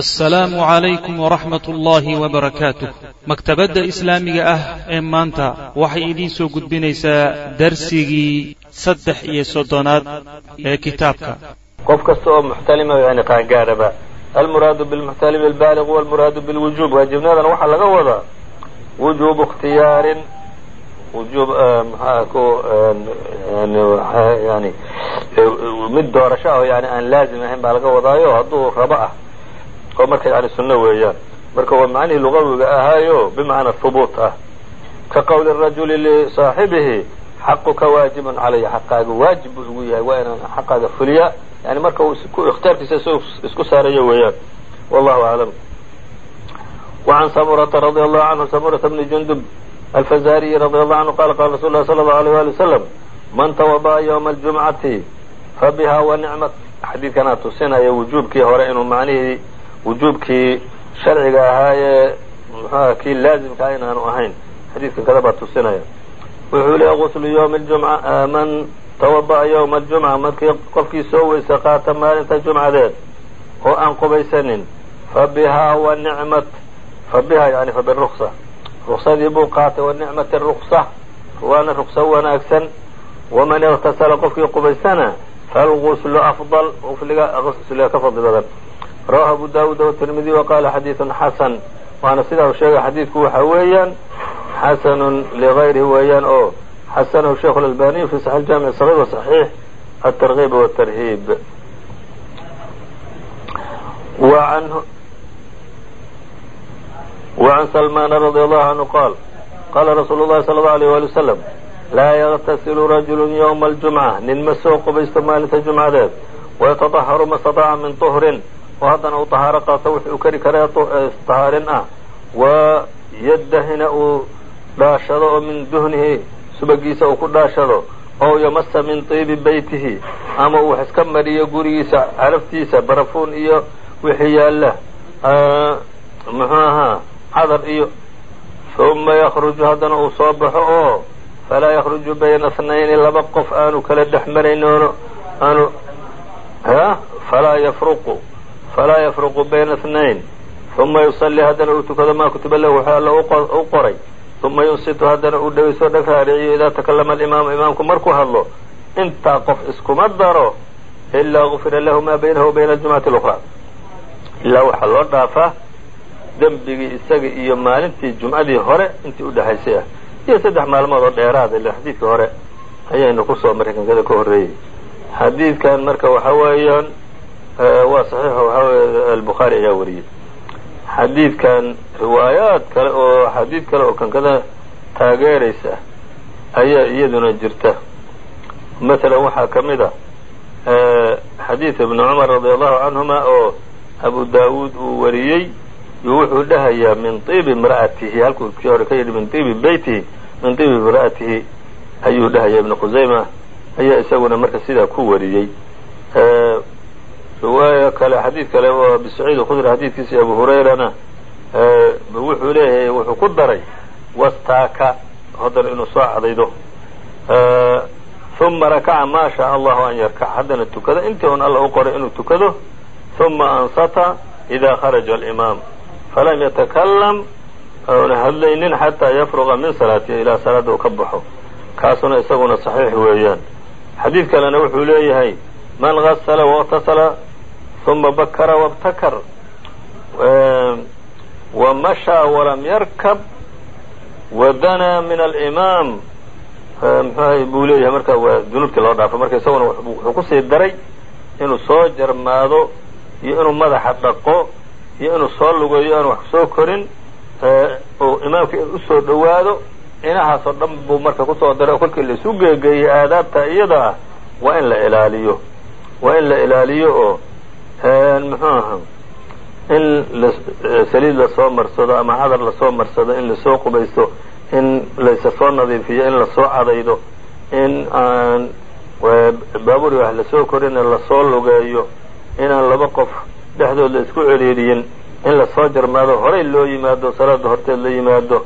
assalaamu calaykum waraxmat ullaahi wabarakaatuh maktabadda islaamiga ah ee maanta waxay idiin soo gudbinaysaa darsigii saddex iyo soddonaad ee kitaabka. Qof kasta oo muxtalima yani qaangaaraba almuraadu bilmuxtalimi albaaliq walmuraadu bilwujuub waajibnimadan waxaa laga wadaa wujuubu ikhtiyaarin wujuub maxaa ku yani mid doorasho ah oo yani aan laazim ahayn baa laga wadaayo hadduu rabo ah oo marka yani sunno weeyaan. Marka waa macnihii lugawiga ahaayo bimacna hubuut ah. Ka qowli rajuli lisaaxibihi xaquka waajibun calaya. Xaqaaga waajib buu igu yahay waa inaan xaqaaga fuliya. Yani marka uu ikhtiyaarkiisa s isku saarayo weeyaan. Wallahu aclam wacan samurata radi allahu canhu samurata bni jundub alfazariyi radi allahu canhu qala qala rasul lah sala allahu alayh wali wasalam man tawada'a ywma aljumcati fa biha wa nicmat xadiidkanaa tusinaya wujuubkii hore inuu macnihii wujuubkii sharciga ahaayee muxuha kii laazimkaa inaanu ahayn xadiidkan kada baa tusinaya wuxuu leeya guslu ywmi jumca man tawada'a ywma aljumca markii qofkii soo weyse qaata maalinta jumcadeed oo aan qubaysanin fabihaa wa nicmat fabiha yani fabiruksa ruksadii buu qaatay wa nicmati ruksa waana rukso wanaagsan waman iktasala qofkii qubaysana falguslu afdal gusliga ka fadli badan rawahu abu daawuud wtirmidi wa qala xadiidun xasan waana sidaa uu sheegay xadiidku waxa weeyaan xasanun ligayrihi weeyaan oo xasanahu sheikhu اlalbaniy fi saxi jaamic sagiir wa saxiix atargiib wاtarhiib وعn سلمان رضي الله عنه qال qala رasuul الlahi صلى الله عليه ولي وسلم laa ykتasiل رaجuل yومa الجuمعة nin ma soo qubaysto maalinta jumcadeed وyتطهru ma اstaطاca min طهrin oo haddana uu طahaaro qaato wix uu kari kara طahaarin ah وayadahina uu dhaashado oo min duhnihi subagiisa uu ku dhaashado oo ymasa min طiibi beytihi ama uu wax iska mariyo gurigiisa caraftiisa barafuun iyo wixii yaala muxuu ahaa cadar iyo uma yakruju haddana uu soo baxo oo falaa yakruju bayna اtnayni laba qof aanu kala dhex maraynoon aanu falaa yafruqu falaa yafruqu bayna اtnayn uma yusalii haddana uu tukado maa kutiba lahu wx alla u qoray uma yunsitu haddana uu dhegeysto dhag raariciyo idaa takalama alimaamu imaamku markuu hadlo intaa qof iskuma daro ilaa gufira lahu ma baynahu wa bayna aljumcati اlأkra ilaa waxaa loo dhaafaa dembigii isaga iyo maalintii jumcadii hore intii udhexaysay ah iyo saddex maalmood oo dheeraada ila xadiidkii hore ayaynu kusoo marray kankada ka horreeyey xadiidkan marka waxa weeyaan waa saxiix waxaa albukhaari ayaa wariyey. Xadiidkan riwaayaad kale oo xadiid kale oo kankada taageeraysa ayaa iyaduna jirta. Maalan waxaa ka mid ah, a xadiid ibni cumar radi allahu canhuma oo abu daawuud uu wariyey yu wuxuu dhahayaa min tiibi imra'atihi halkuu kii hore ka yidhi min iibi beytihi min iibi imra'atihi ayuu dhahayaa. Ibnu khusayma ayaa isaguna marka sidaa ku wariyey riwaaya kale xadiid kale oo abi saciid khudri xadiidkiisa abu hurayrana wuxuu leeyahay wuxuu ku daray wastaaka haddana inuu soo cadaydo uma rakaca ma shaء allahu an yarkac haddana tukado intii un alla u qoray inuu tukado uma ansata ida kharaja alimaam. Falam yatakalam oona hadlaynin xataa yafruqa min salaatihi ilaa salaada uu ka baxo. Kaasuna isaguna saxiix weeyaan. Xadiid kalena wuxuu leeyahay man gasla waاktasala uma bakara wاbtakar wamashaa walam yarkab wadanaa min alimaam mxuahay buu leeyahay marka waa dunuubtii loo dhaafo marka isaguna wuxuu ku sii daray inuu soo jarmaado iyo inuu madaxa dhaqo iyo inuu soo lugeeyo aan wax soo korin uu imaamka u soo dhowaado inahaasoo dhan buu marka ku soo daray oo kolkii la geegeeyey aadaabta iyada ah waa in la ilaaliyo waa in la ilaaliyo oo muxuu aha? In saliid la soo marsado ama cadar la soo marsado in la soo qubaysto in laysa soo nadiifiyo in la soo cadaydo in aan baaburi wax la soo korina la soo lugeeyo inaan laba qof dhexdood la isku celiiriyin in la soo jarmaado horay loo yimaado salaada horteed la yimaado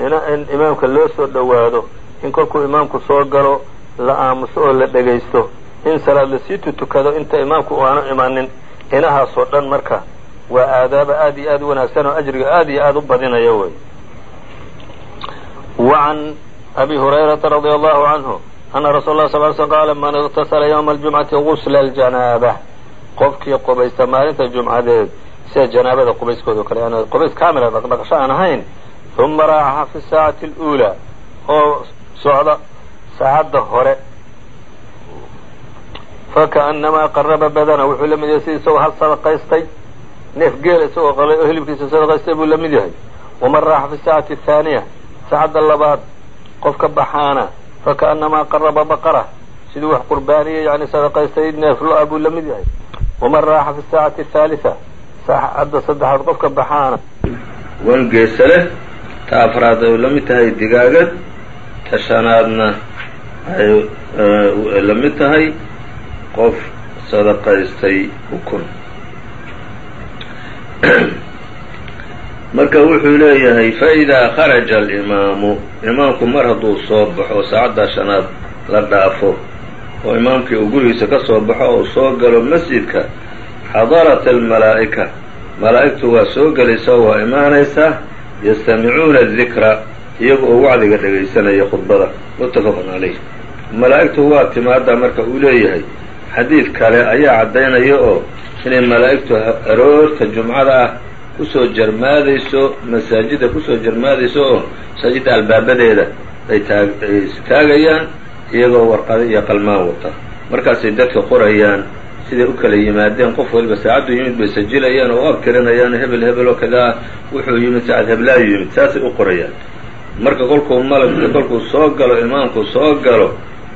in imaamka loo soo dhowaado in kolkuu imaamku soo galo la aamuso oo la dhegaysto in salaad lasiitu tukado inta imaamku u aanu imanin inahaasoo dhan marka waa aadaaba aad iyo aad u wanaagsan oo ajriga aad iyo aad u badinaya wey wacan abi hurayrata radia allahu canhu ana rasuul lah sal sl qaala man iktasala ywma aljumcati gusla aljanaaba. Qofkii qubaysta maalinta jumcadeed sida janaabada qubayskooda kale aan qubays kamila ah, dhaqdhaqasho aan ahayn uma raaxa fi saacati اluulaa oo socda saacadda hore fakaأnamaa qaraba badana wuxuu la mid yahay si isagoo hal sadaqaystay neef geela isagoo qalay oo hilibkiisa sadaqaystay buu la mid yahay waman raaxa fi saacati athaaniya saacadda labaad qofka baxaana fakaأnamaa qaraba baqara siduu wax qurbaaniya yani sadaqaystay neef lo'a buu la mid yahay waman raaxa fi saacati ahaalisa saacadda saddexaad qofka baxaana wangeesa leh ta afraad ay la mid tahay digaagad tashanaadna ay la mid tahay qof sadaqaystay ukun. Marka wuxuu leeyahay faإidaa kharaja alimaamu imaamku mar hadduu soo baxo saacaddaa shanaad la dhaafo oo imaamkii uu gurigiisa ka soo baxo oo soo galo masjidka xadarat almalaa'ika malaa'igtu waa soo gelaysa oo waa imaanaysaa yastamicuuna adikra iyaga oo wacdiga dhegaysanaya khudbada. Muttafaqun calayh malaa'igtu waa timaadaa marka uu leeyahay xadiid kale ayaa caddaynaya oo inay malaa'igtu aroorta jumcada ah ku soo jarmaadayso masaajidda ku soo jarmaadayso oo masaajidda albaabadeeda ay taag ay istaagayaan iyagoo warqado iyo qalmaan wata. Markaasay dadka qorayaan siday u kala yimaadeen qof waliba saacaddu yimid bay sajilayaan oo u abtirinayaan hebel hebel oo kadaa wuxuu yimid saacad heblaayu yimid saasay u qorayaan. Marka kolkuu malagka kolkuu soo galo imaamku soo galo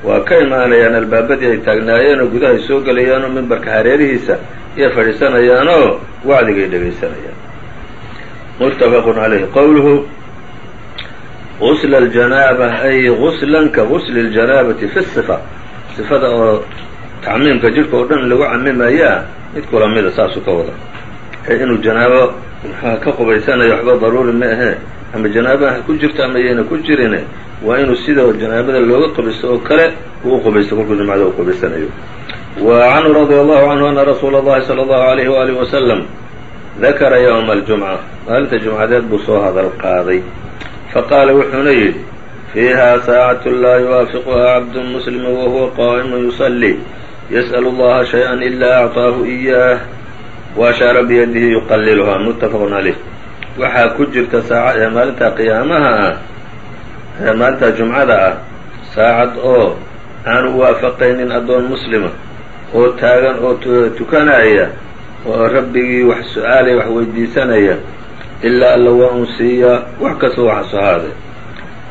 waa ka imaanayaan albaabadii ay taagnaayeen oo gudahay soo gelayaan oo mimbarka hareerihiisa iyo fadhiisanayaan oo wacdigay dhegaysanayaan muttafaqun calayh qowluhu gusla aljanaaba ay guslan ka gusli اljanaabati fi sifa. Sifada oo tacmiimka jidhka oo dhan lagu camimayaa mid kula mida saasuu ka wada. Ee inuu janaabo ka qubaysanayo waxba daruuri ma ahee ama janaaba ha ku jirto ama yayna ku jirine waa inuu sida janaabada looga qubaysto oo kale uu u qubaysto kolkuu jumcada u qubaysanayo wa canhu radia allahu canhu ana rasuula اllahi salى allahu alayhi waalihi wasalam dakara ywma aljumca maalinta jumcadeed buu soo hadal qaaday faqaala wuxuuna yidhi fiiha saacatu laa yuwaafiquha cabdu muslimu wahuwa qaa'imu yusalli yas'l اllaha shayئa ila acطaahu إiyaah waashaara biyadihi yuqaliluhaa muttafaqun calayh waxaa ku jirta saaca ee maalinta qiyaamaha ah ee maalinta jumcada ah saacad oo aanu waafaqaynin addoon muslima oo taagan oo tukanaya oo rabbigii wax su'aalaya wax weydiisanaya ilaa alla waa un siiyaa wax kastoo waxasu ahaade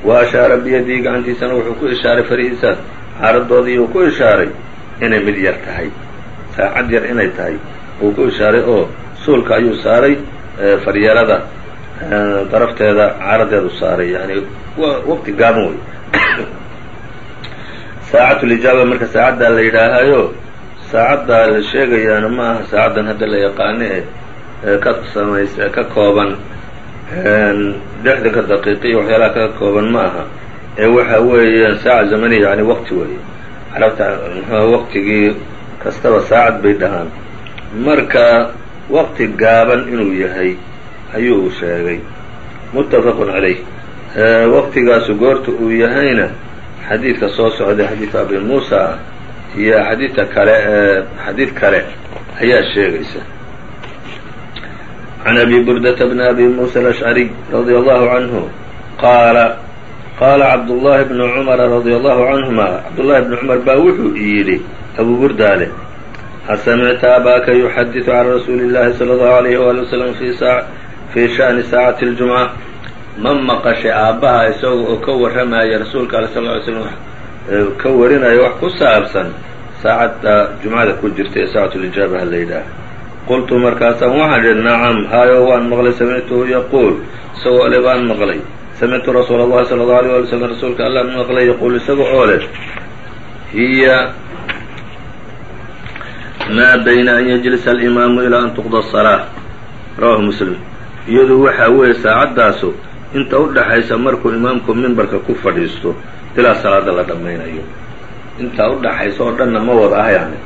wa ashaara biyadihi gacantiisana wuxuu ku ishaaray farihiisa caaradoodii uu ku ishaaray inay mid yar tahay saacad yar inay tahay uu ku ishaaray oo suulka ayuu saaray faryarada darafteeda caaradeedu saaray yani waqti gaaban wey saacatulijaaba marka saacaddaa la yidhaahayo saacaddaa la sheegayaana ma aha saacaddan hadda la yaqaano ee ka samays ka kooban lixdanka daqiiqi iyo waxyaalaha ka kooban ma aha. Ee waxa weeyaan saaca zamaniya yani waqti weeye. Carabta mxua waqtigii kastaba saacad bay dhahaan. Marka waqti gaaban inuu yahay ayuu sheegay. Muttafaqun calayh. Waqtigaasu goorta uu yahayna xadiidka soo socday xadiidka abi muusa iyo xadiidka kale xadiid kale ayaa sheegaysa. Can abi burdata bni abi muusa alashcariy radia allahu canhu qaala qaala cabdullaahi bnu cumara radia allahu canhuma cabdullahi bni cumar baa wuxuu yidhi abu burdaale asamicta abaaka yuxadiثu can rasuuli اllahi salى اllahu alayh wali wasalam fii sha'ni saacati اljumca ma maqashay aabbaha isaga oo ka warramaya rasuulka ale sal ly slm ka warinaya wax ku saabsan saacadda jumcada ku jirta ee saacatulijaaba la yidhaah qultu markaasaan waxaan idhi nacam haayo waan maqlay samictuhu yaquul isagoo le baan maqlay samictu rasuula اllahi salى اllahu alيyh wali slm rasuulka allaan maqlay yaquul isaga oo leh hiya maa bayna an yajlisa alimaamu ilaa an tuqda asalaa rawahu muslim iyadu waxaa weeye saacaddaasu inta u dhaxaysa markuu imaamku mimbarka ku fadhiisto ilaa salaada la dhammaynayo intaa u dhaxaysa oo dhanna ma wada ah yani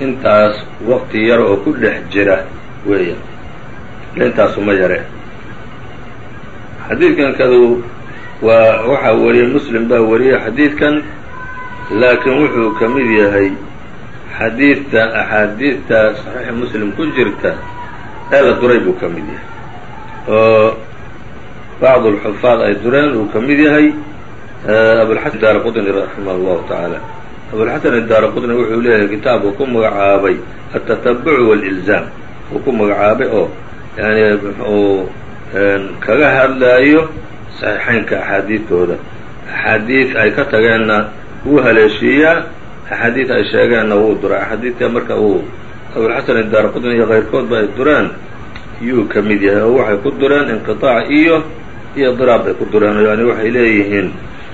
intaas waqti yar oo ku dhex jira weeyaan intaasuma yare xadiidkan kadu waa waxaa wariyey muslim baa wariyey xadiidkan laakiin wuxuu ka mid yahay xadiidta axaadiidta saxiixa muslim ku jirta ee la duray buu ka mid yahay. Oo bacdu alxufaad ay dureen uu ka mid yahay abulxasan daara qudni raximah allahu tacaala abulxasan daara qudni wuxuu leeyahay kitaabku ku magacaabay altatabuc wاlilzaam uu ku magacaabay oo yani uu kaga hadlaayo saxiixaynka axaadiidtooda. Axaadiid ay ka tageenna wuu haleeshiiyaa axaadiid ay sheegeenna wuu duraa axaadiidta marka uu abulxasan idaara qudni iyo kayrkoodba ay dureen yuu ka mid yahay oo waxay ku dureen inqiطaac iyo iyo diraab bay ku dureen yani waxay leeyihiin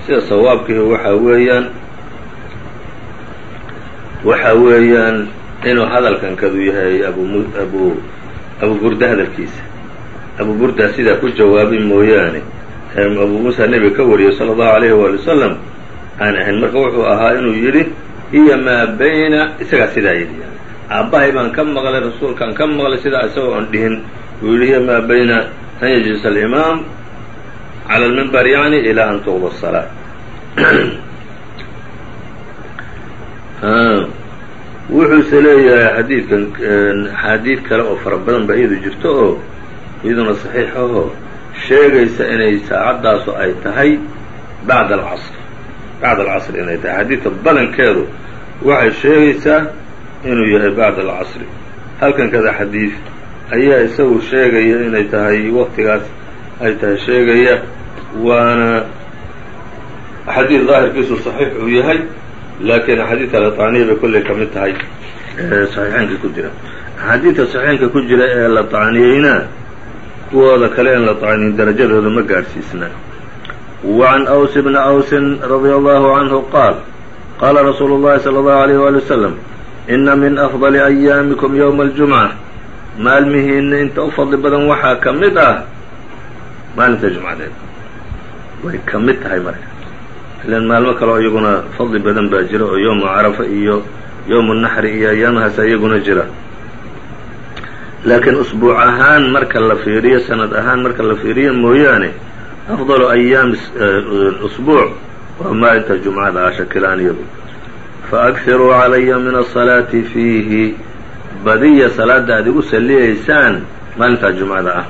sida sawaabkii waxa weeyaan waxa weeyaan inuu hadalkan kadu yahay abu abu abu burda hadalkiisa. Abu burda sidaa ku jawaabay mooyaane abu muusa nebiga ka wariyey sala allahu alayhi waali wasalam aan ahayn marka wuxuu ahaa inuu yidhi hiya maa bayna isagaa sidaa yidhi. Aabbahay baan ka maqlay rasuulkaan ka maqlay sidaa isagoo aan dhihin. Wuu yidhi hiya maa bayna an yajlisa alimaam cala almimbar yani ilaa an tuqda asalaa wuxuuse leeyahay xadiidkan axaadiid kale oo fara badan ba iyadu jirto oo iyaduna saxiix ahoo sheegaysa inay saacaddaasu ay tahay bacda alcasr bacda alcasr inay tahay xadiidka badankeedu waxay sheegaysaa inuu yahay bacda alcasri halkan kada xadiid ayaa isagu sheegaya inay tahay waqtigaas ay tahay sheegaya waana xadiid daahirkiisu saxiix uu yahay laakiin axaadiidta laطacniya bay kolley ka mid tahay saxiixeynka ku jira axaadiidta saxiixeynka ku jira ee la طacniyeyna kuwooda kale in la طacniyin darajadooda ma gaadhsiisna وعn أws بn أwsi radي الlه عanه qaal qaala rasuulu الlahi slى الlه عalيه wali وsلم ina min أfضل أyaamiكm yومa الجuمعة maalmihiina inta u fadli badan waxaa ka mid ah maalinta jumcadeed way ka mid tahay marka ilan maalmo kale oo iyaguna fadli badan baa jira oo yowmu carafa iyo yowmu naxri iyo ayaamahaas iyaguna jira laakiin usbuuc ahaan marka la fiiriyo sanad ahaan marka la fiiriyo mooyaane afdalu ayaami usbuuc. Waa maalinta jumcada ah shakilaan iyadu faأkhiruu calaya min asalaati fiihi. Badiya salaada aad igu salliyaysaan maalintaa jumcada ah.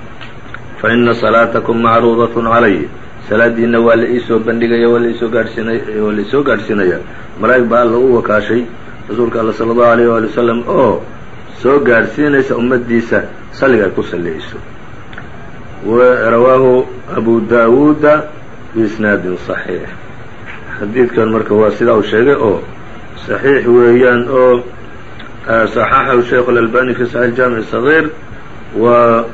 Faina salaatakum macruudaة calay salaadiina waa la iisoo bandhigaya waa laisoo gaadhsiinay waa la isoo gaadhsiinaya. Malaa'ig baa alla u wakaashay. Rasuulka alla sala allahu alayh waali wasalam oo soo gaadhsiinaysa ummaddiisa salliga ay ku salliyayso rawaahu abu daawuuda biisnaadin صaxiix xadiidkan marka waa sidaa uu sheegay oo صaxiix weeyaan oo صaxaxahu sheikh اlalbani fi saxiix jaamic صaغيir wa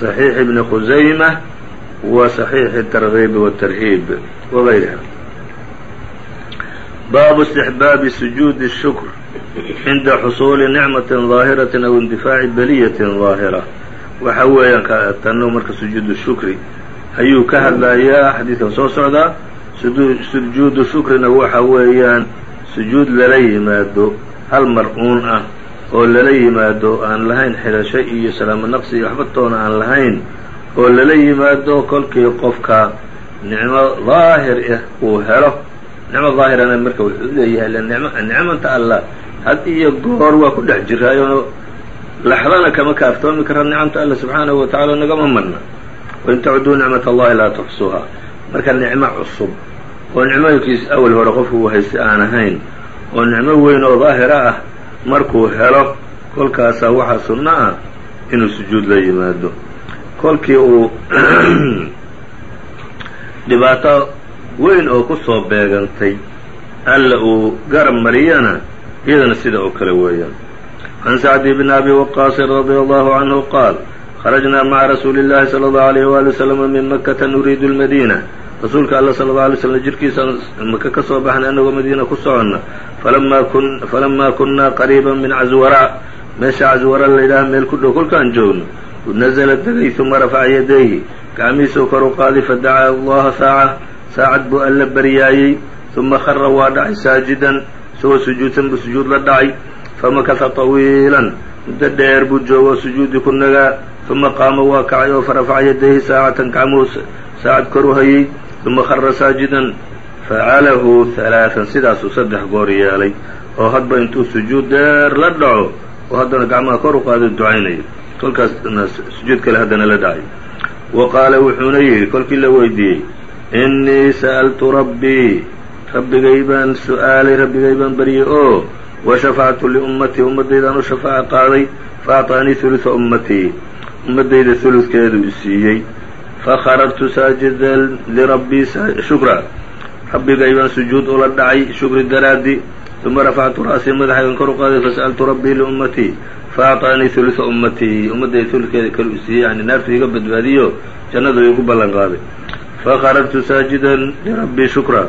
صaxiix ibni khusayma وصحيح الترغيب والترهيب وغيرها bاب استحباب سجود الشhكر عinda xصuل نعمة ظاaهرة أو اندفاع بلية ظاaهرة waxa weeyaan tano marka sujuud الshukri ayuu ka hadlayaa xadiidkan soo socdaa sujuudu shukrina waxa weeyaan sujuud lala yimaado hal mar-uun ah oo lala yimaado aan lahayn xidhasho iyo salaamo naqsi iyo waxba toona aan lahayn oo lala yimaado kolkii qofka nicmo daahir ah uu helo. Nicmo daahirana marka wuxuu leeyahay nicmanta allah had iyo goor waa ku dhex jiraayo laxdana kama kaaftoomi kara nicmta alla subxaanahu wa tacaala nagama madna wain tacuduu nicmat allahi laa tuxsuuha marka nicmo cusub oo nicmooyinkiis awal hore qofku uu haysta aan ahayn oo nicmo weyn oo daahira ah markuu helo kolkaasaa waxaa sunno ah inuu sujuud la yimaado kolkii uu dhibaato weyn oo ku soo beegantay alla uu garab mariyana iyadana sida oo kale weeyaan can sacdi bn abi waqaasin radia allahu canhu qaal kharajnaa maca rasuuli اllahi salى اllahu alayh wali waslama min makata nuriidu lmadiina rasuulka alla sala اlه alay slm jirhkiisa maka ka soo baxnay annagoo madiina ku soconna falamaa kunaa qariiba min caswara meesha caswara la yidhaha meel ku dhow kolkaan joogno nazla degay uma rafaca yadayhi gacmihiisuu kor u qaaday fadacaa allaha saaca saacad buu alla baryaayey uma khara waa dhacay saajidan isagoo sujuudsan buu sujuud la dhacay famakasa طawiilan muddo dheer buu joogo sujuudi ku nagaa uma qaama waa kacay oo farafaca yadayhi saacatan gacmuhu saacad kor u hayey uma khara saajidan facalahu halaaan sidaasuu saddex goor yeelay oo hadba intuu sujuud dheer la dhaco oo haddana gacmaha kor u qaado ducaynayo kolkaasna sujuud kale haddana la dhacay wa qaala wuxuuna yidhi kolkii la weydiiyey innii sa'altu rabbii rabbigay baan su'aalay rabbigay baan baryey oo washafactu liummatii ummaddaydaan u shafaaco qaaday fa acطaanii hulua ummatii ummaddayda huludkeedu i siiyey fakharajtu saajidan lirabbii shukra rabbigaybaan sujuud ula dhacay shukri daraaddi uma rafactu ra'sii madaxaygan kor u qaaday fasa'altu rabbii liummatii faacطaanii hulua ummatii ummaddayda huludkeeda kale u siiyey yani naartu iga badbaadiyo jannadu igu ballan qaaday fakharajtu saajidan lirabbii shukra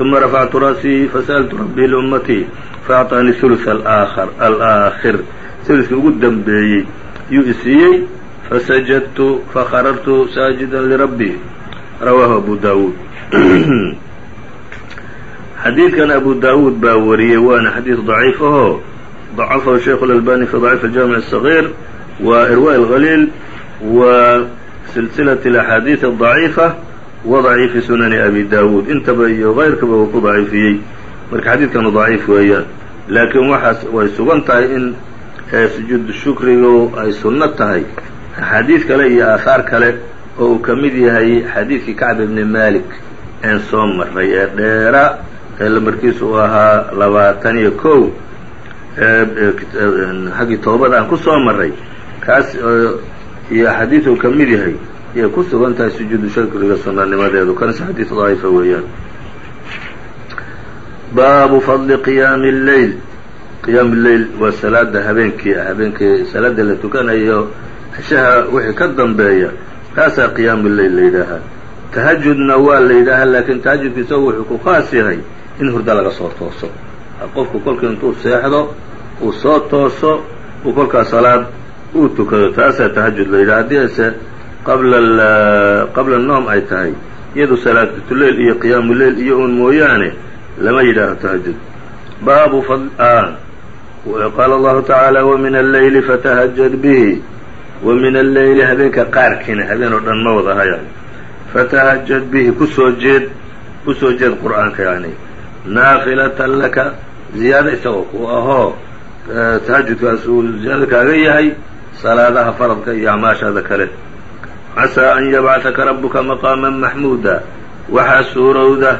uma rafactu ra'sii fasa'altu rabbii liummatii faacطaanii huluث alaakhir huludkii ugu dambeeyey yuu isiiyey fasajadtu fakharartu saajidan lirabbii rawaahu abu daawuud xadiidkan abu daawuud baa wariyey waana xadiid daciif ahoo ضacafahu sheikhu اlalbani fi ضaciif اljamiع الصغيir wa irwa اlhaliil wa silsilaة اlaxaadiiث الضaciifa wa ضaciifi sunani abi daawuud intaba iyo غayrkaba uu ku daciifiyey marka xadiidkanu daciif weeyaan laakiin waxaas way sugan tahay in sujuud shukrigu ay sunno tahay axaadiid kale iyo aahaar kale oo uu ka mid yahay xadiidkii kacb ibni malik een soo maray ee dheera ee lamarkiisu uu ahaa labaatan iyo kow xaggii toobada aan ku soo maray kaas iyo axaadiid uu ka mid yahay ayay ku sugan tahay sujuudu shukriga sunanimadeedu kanase xadiid daa'ifa weeyaan. Baabu fadli qiyaami اleyl qiyaam leyl waa salaada habeenkii ah habeenkii salaada la tukanayo ceshaha wixii ka dambeeya. Kaasaa qiyaamu leyl la yidhaahaa tahajudna waa la yidhaahaa laakiin tahajudka isagu wuxuu ku khaas yahay in hurdo laga soo tooso. Qofku kolkii intuu seexdo uu soo tooso uu kolkaa salaad uu tukado taasaa tahajud la yidhaha haddii ase qabla noom ay tahay. Iyadu salaatuleyl iyo qiyaamu leyl iyo un mooyaane lama yidhaaho tahajud baabu qaala allahu tacaala wamin alleyli fatahajad bihi wa min alleyli habeenka qaarkiina habeen oo dhan ma wada hayaan. Fatahajad bihi ku soo jeed ku soo jeed qur'aanka yani naafilatan laka ziyaado isagoo ku ahoo tahajudkaas uu ziyaado kaaga yahay salaadaha faradka iyo acmaashaada kale casaa an yabcataka rabuka maqaaman maxmuuda waxaa suurowda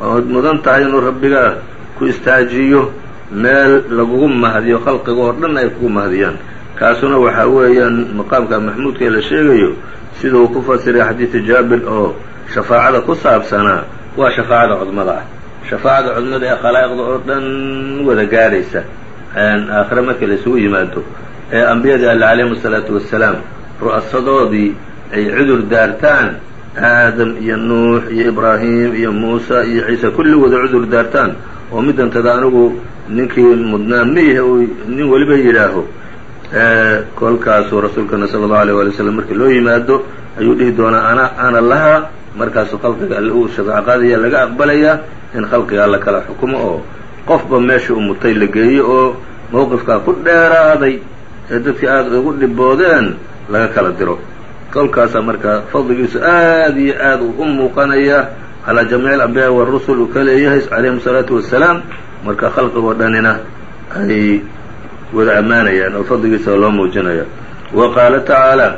ood mudan tahay inuu rabbiga ku istaajiyo meel lagugu mahdiyo khalqiga oo dhan ay kugu mahdiyaan kaasuna waxaa weeyaan maqaamka maxmuudka ee la sheegayo siduu ku fasiray xadiidi jaabir oo shafaacada ku saabsanaa waa shafaacada codmada ah shafaacada codmada ee khalaa'iqda oo dhan wada gaadhaysa aakhire markii la isugu yimaado ee ambiyadii alle calayhim asalaatu ru'asadoodii ay cudur daartaan. Aadam iyo nuux iyo ibraahim iyo muusa iyo ciise kulli wada cudur daartaan. Oo midantada anigu ninkii mudnaa miyahe uu nin weliba yidhaaho. Kolkaasuu rasuulkana sala allahu alيyه wali slam markii loo yimaado ayuu dhihi doonaa ana ana lahaa. Markaasuu khalqiga alle uu shafaaco laga aqbalayaa in khalqiga alla kala xukumo oo qofba meesha u mutay la geeyo oo mowqifkaa ku dheeraaday ee dadkii aada ugu dhiboodeen laga kala diro kolkaasaa marka fadligiisu aad iyo aad uu u muuqanaya. Calaa jamiici alambiyaa warusul uu ka leeyahay calayhim asalaatu wassalaam. Marka khalqigoo dhanina ay wada ammaanayaan oo fadligiisa loo muujinaya. Wa qaala tacaala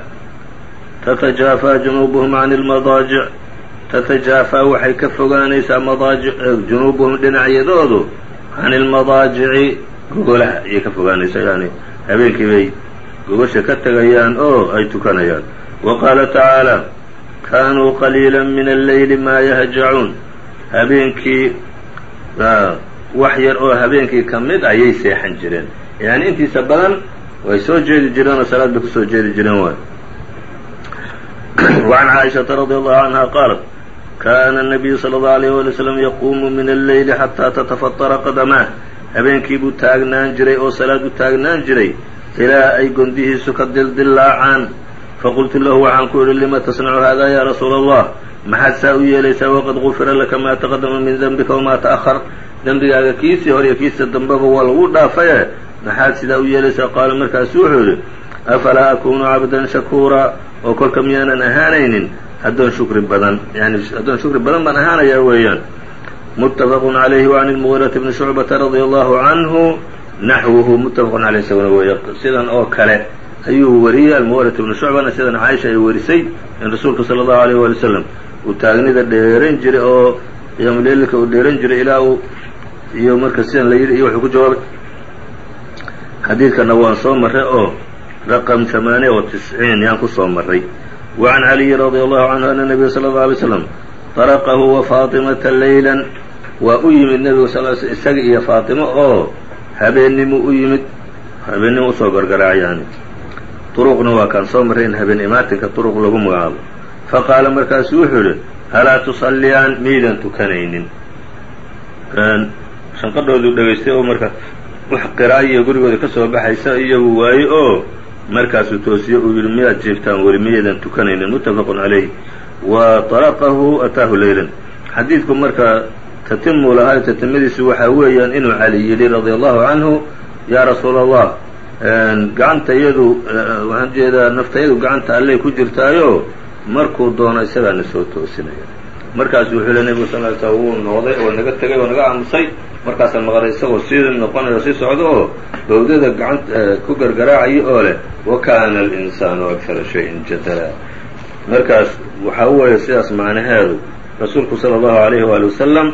tatajaafaa junuubuhum can lmadaajic tatajaafaa waxay ka fogaanaysaa madaajic junuubuhum dhinacyadoodu can ilmadaajici gogolaha ayay ka fogaanaysaa yani habeenkii bay gogosha ka tegayaan oo ay tukanayaan waqaala tacaala kaanuu qaliila min alleyli maa yahjacuun habeenkii wax yar oo habeenkii ka mid ayay seexan jireen yacni intiisa badan way soo jeedi jireen oo salaad bay ku soo jeedi jireen waay wacan caaishata radi allahu canha qaalat kaana anabiyu sala allahu alayh wali slam yaquumu min alleyli xataa tatafatara qadamaah habeenkii buu taagnaan jiray oo salaad u taagnaan jiray ilaa ay gondihiisu ka dildillaacaan faqultu lahu waxaan ku ihi lima tasnacu hada yaa rasuula allah maxaad saa u yeelaysaa waqad gufira laka maa taqadama min dembika wamaa ta'ahar dembigaaga kiisii hor iyo kiisa dambeba waa lagu dhaafaye maxaad sidaa u yeelaysaa qaala markaasu wuxuu yidhi afalaa akunu cabdan shakuura oo kolka miyaanan ahaanaynin addoon shukri badan yani addoon shukri badan baan ahaanayaa weeyaan muttafaqun calayhi wa can ilmugiirati bni shucbata radia allahu canhu naxwuhu muttafaqun caleyh isaguna weeya sidan oo kale ayuu wariyey almugiirati bni shucbana sidan caaisha ay warisay in rasuulku sala allahu alayh waali wasalam uu taagnida dheeran jiray oo qiyaamuleylka uu dheeran jiray ilaa uu iyo marka sidan la yidhi iyo wuxuu ku jawaabay. Xadiidkana waan soo marray oo raqam ثamaaniya wa tisciin yaan ku soo marray. Wa can caliyi radia allahu canhu ana nabiya sala allau alay slam طaraqahu wa faatimata leylan waa u yimid nebigu sal sl isaga iyo faatimo oo habeennimo u yimid. Habeennimo u soo gargaraacayaani turuqna waa kaan soo marray in habeen imaatinka turuq lagu magacaabo. Faqaala markaasu wuxuu yidhi alaa tusalliyaan miidan tukanaynin. Shanqadhooduu dhegaystay oo marka wax qiraaiya gurigooda ka soo baxaysa iyagu waaye oo markaasuu toosiye uu yidhi miyaad jiiftaan weli miyaydan tukanaynin. Muttafaqun calayh wa طaraqahu ataahu leylan xadiidku marka tatimu lahaa tatimadiisu waxaa weeyaan inuu cali yidhi radia allahu canhu yaa rasuula allah gacanta iyadu waxaan jeedaa naftayadu gacanta allay ku jirtaayo markuu doono isagaana soo toosinaya. Markaasu wuxuu le nebigu sal l slam wuu noqday oo naga tegay oo naga aamusay. Markaasaan maqlay isagoo sii noqonayo sii socdo oo bawdada gacanta ku gargaraacaya oo leh wa kaana alinsaanu akara shayin jadala. Markaas waxaa weeye sidaas macnaheedu. Rasuulku sala allahu alayhi waali wasalam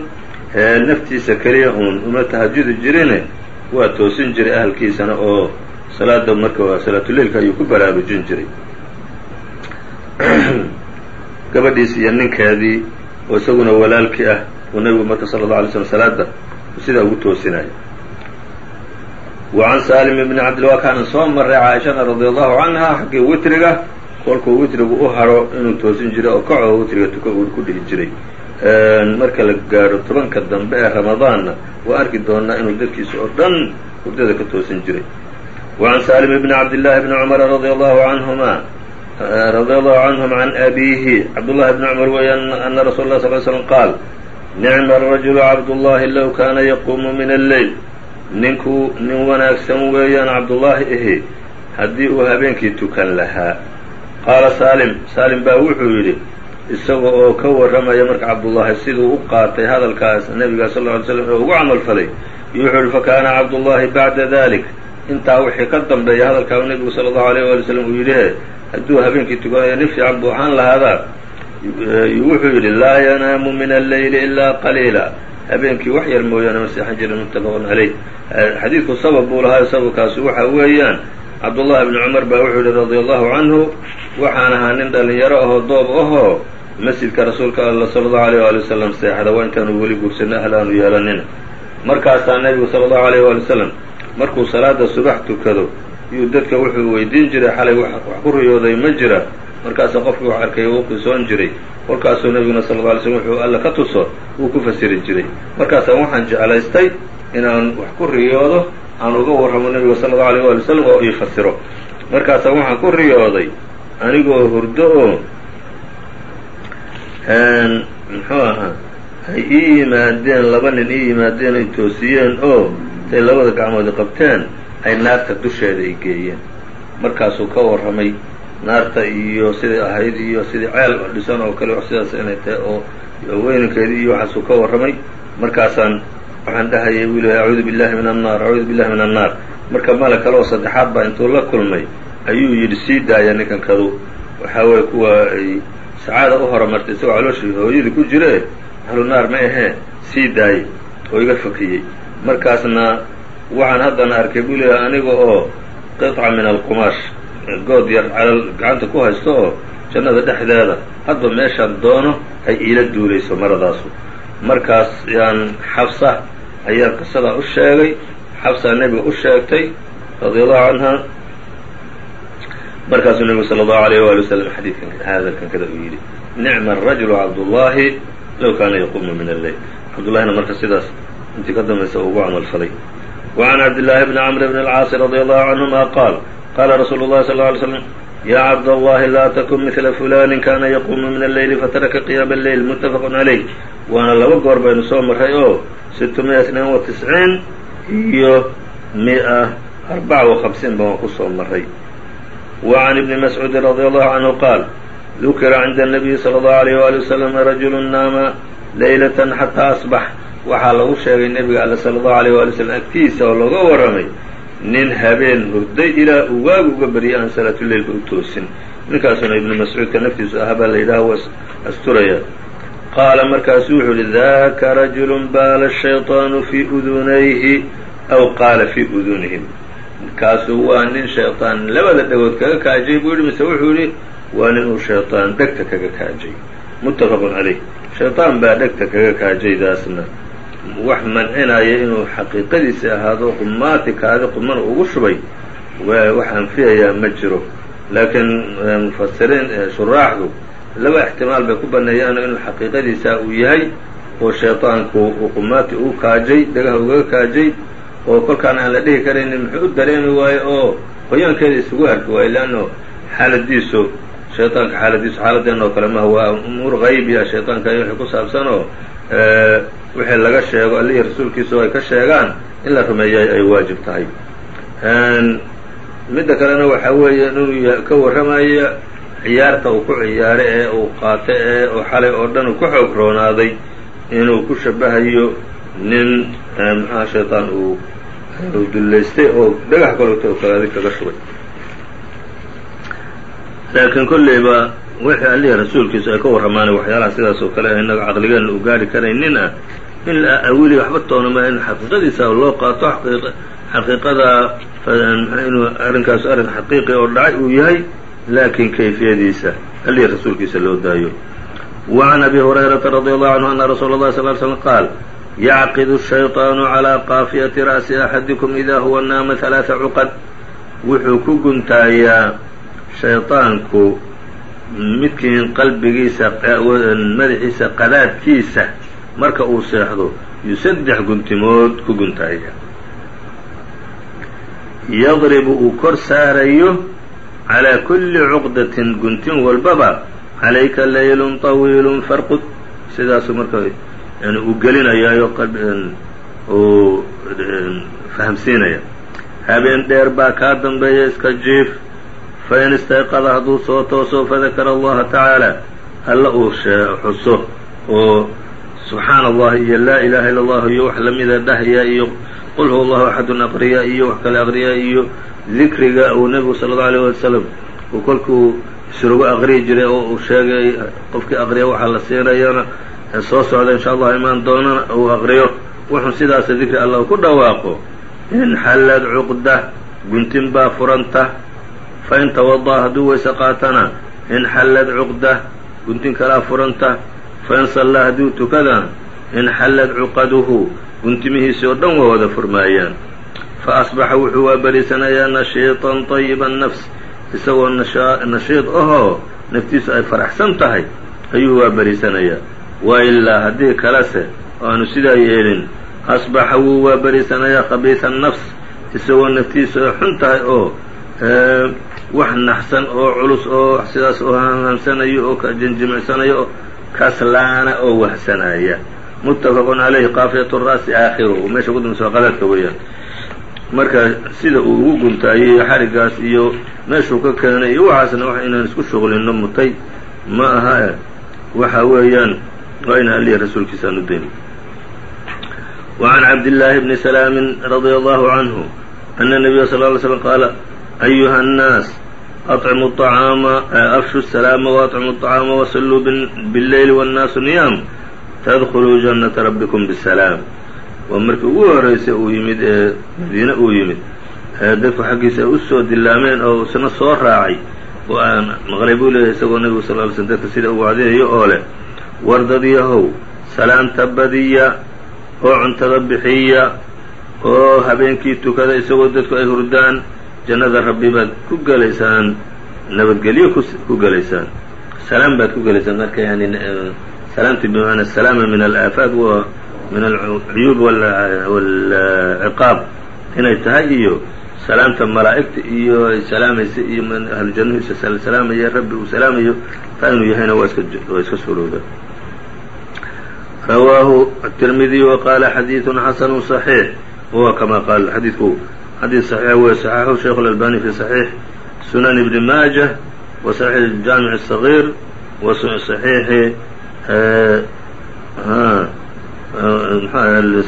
naftiisa keliya uun uma tahajudi jirine waa toosin jiray ahalkiisana oo salaada marka salaatuleilka ayuu ku baraarujin jiray. Gabadhiisi iyo ninkeedii oo isaguna walaalkii ah uu nebigu marka sala allau alay slam salaada sidaa ugu toosinayo wa can saalim bni cabdillah kaanan soo marray caaishana radia allahu canha xaggii witriga kolkuu witrigu u haro inuu toosin jiray oo kacoo witriga tuka uu ku dhihi jiray. Marka la gaadho tobanka dambe ee ramadaanna waa arki doonaa inuu dadkiisa oo dhan hurdada ka toosin jiray can saalim bni cabdillahi bni cumara radia allahu canhuma radia allahu canhum can abiihi cabdullahi bni cumar weeyaan ana rasuula lah sal l slm qaal nicma arajulu cabdullaahi low kaana yaquumu min alleyl ninkuu nin wanaagsan weeyaan cabdullaahi ahi haddii uu habeenkii tukan lahaa qaala saalim saalim baa wuxuu yidhi isaga oo ka warramaya marka cabdullaahi siduu u qaatay hadalkaas nebiga sal lla alay slam oo ugu camal falay wuxuu yihi fakaana cabdullaahi bacda dalik intaa wixii ka dambeeya hadalkaa nebigu sala allahu alayh waali slam uu yidhi hadduu habeenkii tukanayo nin fiican buu ahaan lahaadaa wuxuu yidhi laa yanaamu min alleyli ilaa qaliila. Habeenkii wax yar mooyaane ma seexan jirin muttafaqun calayh xadiidku sabab buu lahaa sababkaasu waxa weeyaan cabdullahi bni cumar baa wuxuu yihi radia allahu canhu waxaan ahaa nin dhallinyaro ahoo doob ahoo masjidka rasuulka alla sala allahu alayh waali wasalam seexda waa intaanu weli guursanno ahl aanu yeelanina markaasaa nebigu sala allahu alayh waali wasalam markuu salaada subax tukado yuu dadka wuxuu weydiin jiray xalay wax ku riyooday ma jira. Markaasa qofkii wax arkay uu qisoon jiray. Kolkaasuu nebiguna sal lla alay slm wuxuu alla ka tuso wuu ku fasiri jiray. Markaasaa waxaan jeclaystay inaan wax ku riyoodo aan uga warramo nebiga sala allau alayh waali wasalam oo ii fasiro. Markaasaa waxaan ku riyooday anigoo hurdo oo muxuu ahaa ay ii yimaadeen laba nin ii yimaadeen ay toosiyeen oo intay labada gacmoodi qabteen ay naarta dusheeda ay geeyeen. Markaasuu ka warramay naarta iyo siday ahayd iyo sidii ceel dhisan oo kale sidaas inay tahay oo weynankeedii iyo waxaasuu ka warramay. Markaasaan waxaan dhahayay wiil acuudu billahi min annaar acuudu billahi min annaar. Marka mala kale oo saddexaad baa intuu la kulmay ayuu yidhi sii daaya ninkan kadu waxaa weeye kuwa ay sacaada u horumartay isagoo calooshii hooyadii ku jire ahlu naar ma ahee sii daayay oo iga fakiyey markaasna waxaan haddana arkay buu leeyahay aniga oo qiطca min alqumaash good yar calal gacanta ku haysto oo jannada dhexdeeda hadba meeshaan doono ay iila duulayso maradaasu. Markaas yaan xabsa ayaa qisadaa u sheegay xabsaa nebiga u sheegtay radia allahu canha markaasuu nebigu sala allahu alayh waali wasalam xadiidkan hadalkan kada uu yidhi nicma arajulu cabdullaahi low kaana yaquumu min alleyl cabdullahina marka sidaas intii ka dambaysa ugu camal falay wa can cabdillaahi bni camr bni alcaasi radia allahu canhuma qaal qaala rasuulu llahi sal lla alay slam yaa cabdallahi laa takun midla fulanin kana yaquumu min alleyli fataraka qiyaama alleyl muttafaqun calayh waana laba goor baynu soo marray oo sitmiya isnaan wa tisciin iyo mi-a arbaca وخamsiinba waan ku soo maray وعn iبni mascuudi radي allahu canhu qaal dukira cinda الnabiyi slى الlahu عalيه wali waslm rajulu naama laylaة xataa asbax waxaa lagu sheegay nebiga alle salى الlahu عalيه wali slm agtiisa oo looga warramay nin habeen hurday ilaa uu waagu uga baryay aan salaatuleilka u toosin ninkaasuna ibnu mascuudka naftiisu ahaa baa la yidhaha waa asturaya qaala markaasu wuxuu yihi daka rajulu baala الshayطaanu fii udunayhi aw qaala fii udunihim kaasu waa nin shayطaan labada dhagood kaga kaajay buu yihi mise wuxuu yihi waa nin uu shayطaan dhegta kaga kaajay muttafaq calayh shayطaan baa dhegta kaga kaajaydaasna wax mancinaya inuu xaqiiqadiisi ahaado qumaati kaadi qumana ugu shubay wax anfiyayaa ma jiro laakiin mufasiriin shuraaxdu laba ixtimaal bay ku baneeyaan inuu xaqiiqadiisa uu yahay oo shayطaanku uu qumaati ugu kaajay dhagaha ugaga kaajay oo kolkaan aan la dhihi karaynin muxuu u dareemi waayo oo qoyaankeeda isugu arki waayo leanno xaaladiisu shayطaanka xaaladiisu xaaladeen oo kale maha waa umuur haybiya shayطaanka wixii ku saabsan oo wixii laga sheego allihii rasuulkiisa oo ay ka sheegaan in la rumeeyay ay waajib tahay. Midda kalena waxa weeye inuu ka warramayo ciyaarta uu ku ciyaaray ee uu qaatay ee oo xalay oo dhan uu ku xoog roonaaday inuu ku shabahayo nin maxaha shayطaan uu uu dullaystay oo dhagax kalota kalaadi kaga shubay. Laakiin kolleyba wixii allihii rasuulkiisa ay ka warramaanay waxyaalaha sidaas oo kale innaga caqligeenna uu gaari karaynin ah in la awili waxba toonama in xaqiiqadiisa loo qaato xaqiiqada inuu arrinkaasu arrin xaqiiqi oo dhacay uu yahay laakiin kayfiyadiisa allihii rasuulkiisa loo daayo وعn أbي هuريرaةa رضي الله عنه أن رsuuل الlه صل ل سلم qاal yعqid الشhayطاaن عlى qاafiyaةi رأسi أxadiكم إida huwa naama ثaلaaثa cqد wuxuu ku guntaayaa shayطaanku midkiin qalbigiisa madaxiisa qadaadkiisa marka uu seexdo yuu saddex guntimood ku guntaaya yadribu uu kor saarayo calىa kuli cuqdatin guntin walbaba calayka laylun طawiilun farqud sidaasuu marka uu gelinayaayo uu fahamsiinaya. Habeen dheer baa kaa dambeeya iska jiif fain istayqada hadduu soo tooso fadakara allaha tacaala alla uu xuso oo subxaana allahi iyo laa ilaha illa allahu iyo wax lamida dhahya iyo qul huwa allahu axadun aqriya iyo wax kale aqriya iyo dikriga uu nebigu sala allau alayh wasalam uu kolkuu isrugu aqriyi jiray oo uu sheegay qofkii aqriya waxaa la siinayana soo socda insha allah imaan doonana uu aqriyo wuxuu sidaasa dikri allah ku dhawaaqo inxallad cuqda guntin baa furanta fain tawada'a hadduu weyse qaatana inxallad cuqda guntin kalaa furanta fain sallaa hadduu tukadana inxallad cuqaduhu guntimihiisii oo dhan waa wada furmaayaan fa asbaxa wuxuu waa beriisanayaa nashiiطan طayiba nafs isagoo nashiid ahoo naftiisu ay faraxsan tahay ayuu waa beriisanayaa wa ilaa haddii kalese aanu sidaa yeelin asbaxa wuu waa beriisanayaa khabiisa nafs isagoo naftiisu ay xun tahay oo wax naxsan oo culus oo sidaas oo hamhamsanayo oo janjimicsanayo oo kaslaana oo wahsanaya. Mutafaqun calayhi qaafiyat raasi aakhiruhu meesha ugu dambaysa waa qadaadka weeyaan. Marka sida uu ugu guntaayay xarigaas iyo meeshuu ka keenay iyo waxaasna wax inaan isku shuqlinno mutay ma aha. Waxa weeyaan waa ina aliya rasuulkiisa aan u dayno wa can cabdillaahi bni salaamin radia allahu canhu ana nabiya sal ly slm qaala أyuha الnaas أطcimu الطعaama afshu السلاama وأطcimu الطعaama وصluu bالleyli والnaasu niyaam tadkuluu جanaةa rabbikum bالسلاam waa markii ugu horeysay uu yimid ee madiine uu yimid ee dadku xaggiisa ay u soo dilaameen oo isna soo raacay oo aan maqlay buu leeyahay isagoo nebigu sal ly slm dadka sida u wacdinayo oo leh wardadyahow salaanta badiya oo cuntada bixiya oo habeenkii tukada isagoo dadku ay hurdaan jannada rabbi baad ku gelaysaan nabadgelyo ku gelaysaan salaam baad ku gelaysaan marka yani salaamtii bimacnaa salaama min alaafaat wa min alcuyuub wاlciqaab inay tahay iyo salaamta malaa'igta iyo ay salaamaysa iyo ahlujannuhu isa salaamaya rabbi uu salaamayo taa inuu yahayna waa iska waa iska surowda rawaahu التirmidiي وqاla xadiiث xasn صaحيiح wahuwa kama qaal xadiidku xadiid صaxiix wey صaxaxu sheikh اlalbani fi صaxiix sunan ibni maajah wa صaxiix jaamic الصغيir wa صaxiixi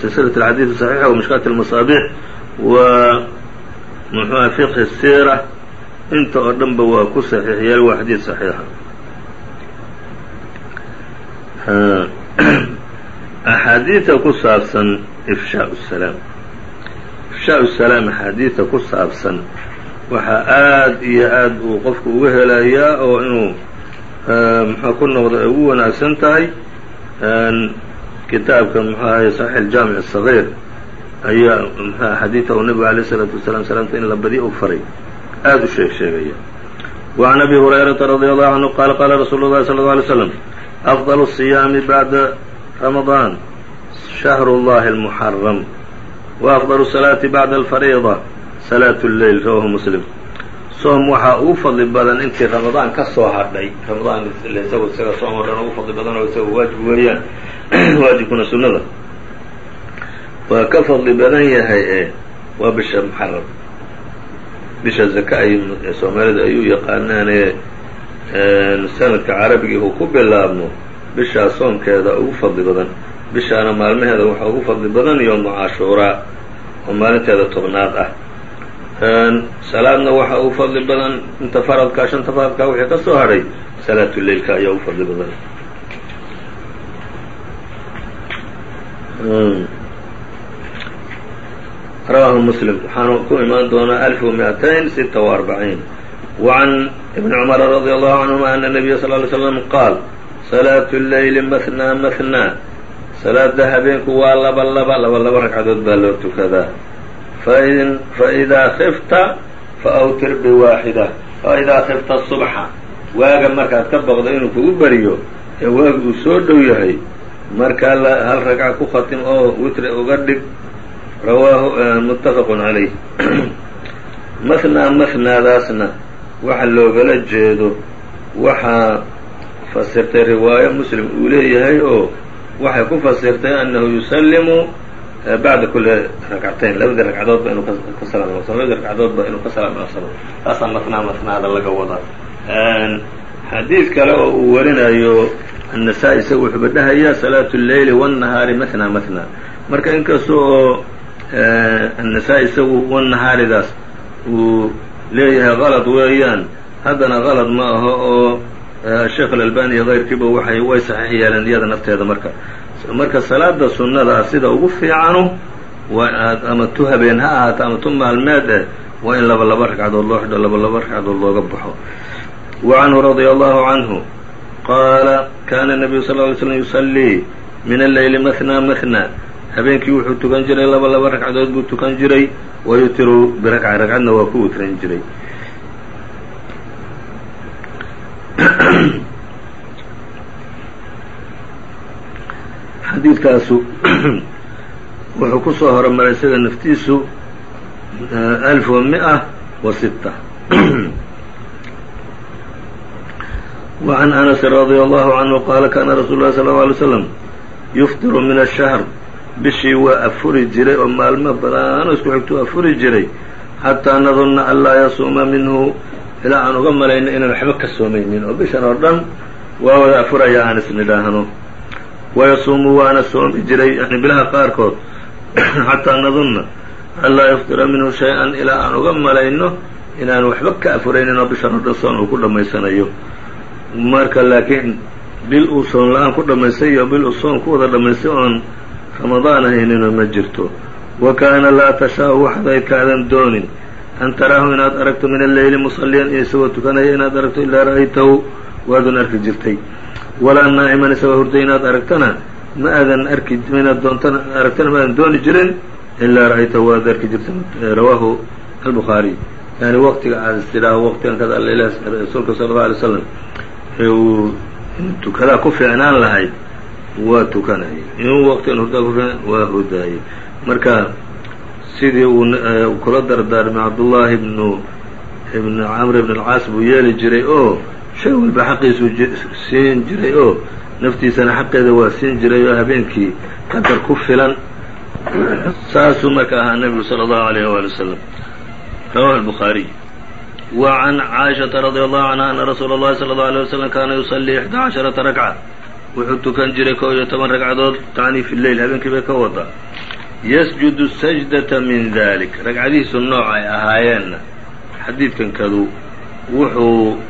silsilaة اxadiid صaxiixa wa mishkaat الmaصaabix wa muxuha fiqhi الsiira inta oo dhan ba waa ku saxiix yeelay waa xadiid صaxiixa axaadiida ku saabsan ifshaaء الsalaam ifshaa salaam axaadiida ku saabsan waxaa aad iyo aad uu qofku uga helayaa oo inuu eh, mxuu ku noqdo ay ugu wanaagsan tahay kitaabka mxu ahay saxiix aljaamic asagiir ayaa mxua xadiida uu nabigu alayh isalaatu wasalaam salaamta in la badiya u faray. Aada u sheeg sheegaya. Wacan abi hurayrata radia allahu canhu qaala qaala rasuulu llahi sala alla alay slam afdal asiyaami bacda ramadaan shahru llahi almuxaram وأfضل الصلاaةi baعda الفريضة صلاaة الleyl rawahu msلم soom waxaa ugu fadli badan intii ramadaan ka soo hadhay ramadaan isagu isaga soom o dhan ugu fadli badan oo isaga waajib weeyaan waajibkuna sunada waa ka fadli badan yahay ee waa bisha muxaram bisha zaka ay soomaalida ay u yaqaanaanee sanadka carabigii uu ku bilaabmo bishaa soonkeeda ugu fadli badan bishaana maalmaheeda waxa ugu fadli badan yowmu cashuuraa oo maalinteeda tobnaad ah. Salaadna waxa ugu fadli badan inta faradkaa shanta faradkaa wixii ka soo hadhay salaatu leilka ayaa ugu fadli badan. Hmm. Rawahu muslim waxaanu ku imaan doonaa alf miatain sita wa arbaciin. Wacan ibni cumara radi allahu canhuma ana nabiya sal ly slm qaal salaatu leyli mahnaa mahnaa salaada habeenku waa laba laba laba laba ragcadood baa loo tukadaa. Faidaa khifta faawtir biwaaxida. Faidaa khifta subxa. Waaga markaad ka baqdo inuu kugu beriyo ee waaga uu soo dhow yahay markaa hal ragca ku khatim oo witri uga dhig rawaahu muttafaqun calayh mathnaa mahnaadaasna waxa loogala jeedo waxaa fasirtay riwaayo muslim uu leeyahay oo waxay ku fasirtay annahu yusallimu bacda kuli rakcatayn labadii ragcadoodba inuu ka salaamsano labadii ragcadoodba inuu ka salaamsano taasaa mathnaa mahnaada laga wadaa xadiid kale oo uu warinayo annasaa-i isaga wuxuuba dhahayaa salaatu اleyli wالnahaari mathnaa mathnaa marka inkasta oo annasaa-i isagu wanahaaridaas uu leeyahay qalad weeyaan haddana qalad ma aho oo sheekh alalbani iyo keyrkiiba waxay way saxiix yeeleen iyada nafteeda marka. Marka salaada sunnada ah sida ugu fiicanu ama tu habeen ha ahaato ama tu maalmeed eh waa in laba laba ragcadood loo xidho laba laba ragcadood looga baxo. Wa canhu radia allahu canhu qaala kana nabiyu sal ly slm yusallii min alleyli mathnaa mathnaa habeenkii wuxuu tukan jiray laba laba ragcadood buu tukan jiray wa yutiru birakca ragcadna waa ku witran jiray xadiidkaasu wuxuu ku soo horomaray isaga naftiisu eh, alf wa mi'a wa sita wacan anasi radia allahu canhu qaala kaana rasuulu lahi sal lla alay slam yuftiru min ashahr bishii waa afuri jiray oo maalmo badaan oo isku xigtuu afuri jiray xataa nadunna an laa yasuuma minhu ilaa aan uga malayno inaan waxba ka soomaynin oo bishan oo dhan waa wada afuraya aan isnidhaahno. Wayasuumu waana soomi jiray yani bilaha qaarkood xataa nadunna an laa yuftira minhu shay-an ilaa aan uga malayno inaan waxba ka afuraynin oo bishan oo dhan soon uu ku dhammaysanayo. Marka laakiin bil uu soon la'aan ku dhammaystay iyo bil uu soon ku wada dhammaystay oon ramadaan ahaynina ma jirto. Wa kaana laa tashaa-u waxday kaadan doonin an taraahu inaad aragto min alleyli musalliyan isagoo tukanaya inaad aragto ilaa ra'aytahu waadun arki jirtay walaa naa'iman isagoo hurday inaad aragtana ma aadan arki inaad doontana aragtana ma aadan dooni jirin ilaa ra'aytahu waad arki jirtay rawaahu albukhaariy yani waqtiga aad istidhaaho waqtigan kada alla ilah rasuulka sala allau alay slam uu tukadaa ku fiicnaan lahayd waa tukanayay inuu waqtigan hurdaa ku fiicnaan waa hurdaayay marka sidii uu kula dardaarmay cabdullaahi ibnu ibnu camr ibn alcaas buu yeeli jiray oo shay walba xaqiisuu siin jiray oo naftiisana xaqeeda waa siin jiray oo habeenkii qadar ku filan saasuu marka ahaa nebigu salى اllahu عalيyh wali waslm rawahu الbukhaariy wa can caaishaةa radي allahu canha ana rasuula اllahi salى اlه alيه waslm kaana yusalii ixda caشharaةa rakca wuxuu tukan jiray kow iyo toban ragcadood tacni fi leyl habeenkii bay ka wada yasjudu sajdaةa min dalik ragcadihiisu nooc ay ahaayeenna xadiidkankadu wuxuu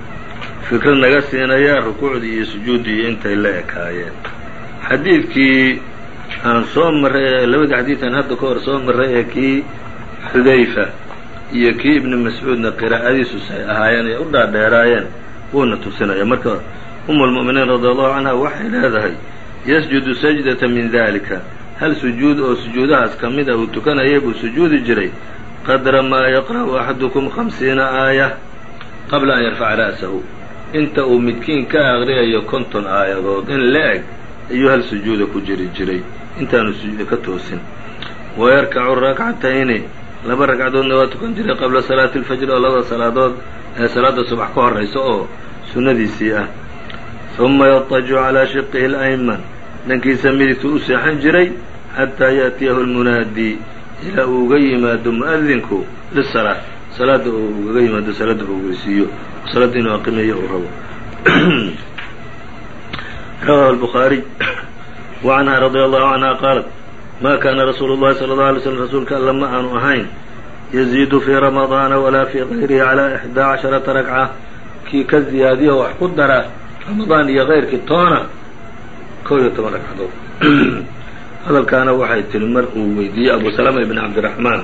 fikrad naga siinayaa rukuucdii iyo sujuuddii intay la ekaayeen. Xadiidkii aan soo marray labadii xadiidaan hadda ka hor soo marray ee kii xudayfa iyo kii ibni mascuudna qiraa'adiisus ay ahaayeen ay u dhaadheeraayeen wuuna tusinaya. Marka umu lmu'miniin radi allahu canha waxay leedahay yasjudu sajdata min dalika hal sujuud oo sujuudahaas ka mid a uu tukanayay buu sujuudi jiray qadra maa yaqra'u axadukum hamsiina aaya qabla an yarfaca ra'sahu inta uu midkiin ka akriyayo konton aayadood in la eg ayuu hal sujuuda ku jiri jiray intaanu sujuuda ka toosin wayarkacu rakcatayni laba ragcadoodna waa tukan jiray qabla salaati alfajri oo labada salaadood ee salaada subax ka horraysa oo sunnadiisii ah uma yadtajicu calaa shiqihi اlayman dhankiisa midigtu u seexan jiray xataa yaأtiyahu اlmunaadi ilaa uu uga yimaado mu'adinku lisalaa salaada uu ugaga yimaado salaada uu weysiiyo salaada inuu aqimeeyo uu rabo rawahu الbukhaariي wa canha radي allahu canha qaalat ma kaana rasuulu الlahi salى الlaه alay slm rasuulka alla ma aanu ahayn yaziidu fii ramadaana walaa fii غayrihi calىa إxdaa caشharaةa ragca kii ka ziyaadiya wax ku dara ramadaan iyo kayrkii toona kow iyo toban ragcadood hadalkaana waxay tiri mar uu weydiiyey abu salama ibn cabdiraxmaan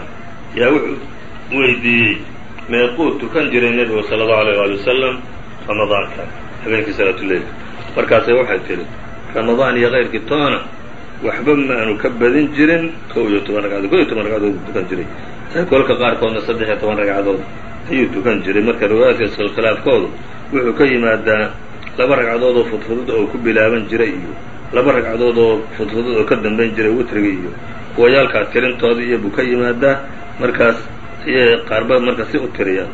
yaa wuxuu weydiiyey meequu tukan jiray nebigu sala allahu alayh waali wasalam ramadaanka habeenkii salaatuleilka markaasay waxay tihi ramadaan iyo kayrkii toona waxba maanu ka badin jirin kow iyo toban ragcadood kow iyo toban ragcadood tukan jiray. Kolka qaarkoodna saddex iyo toban ragcadood ayuu tukan jiray. Marka riwaayaadka iskhilaafkoodu wuxuu ka yimaadaa laba ragcadood oo fudfudud oo ku bilaaban jiray iyo laba ragcadood oo fudfudud oo ka dambayn jiray witriga iyo kuwayaalkaa tirintooda iyo buu ka yimaadaa markaas ayay qaarba marka si u tiriyaan.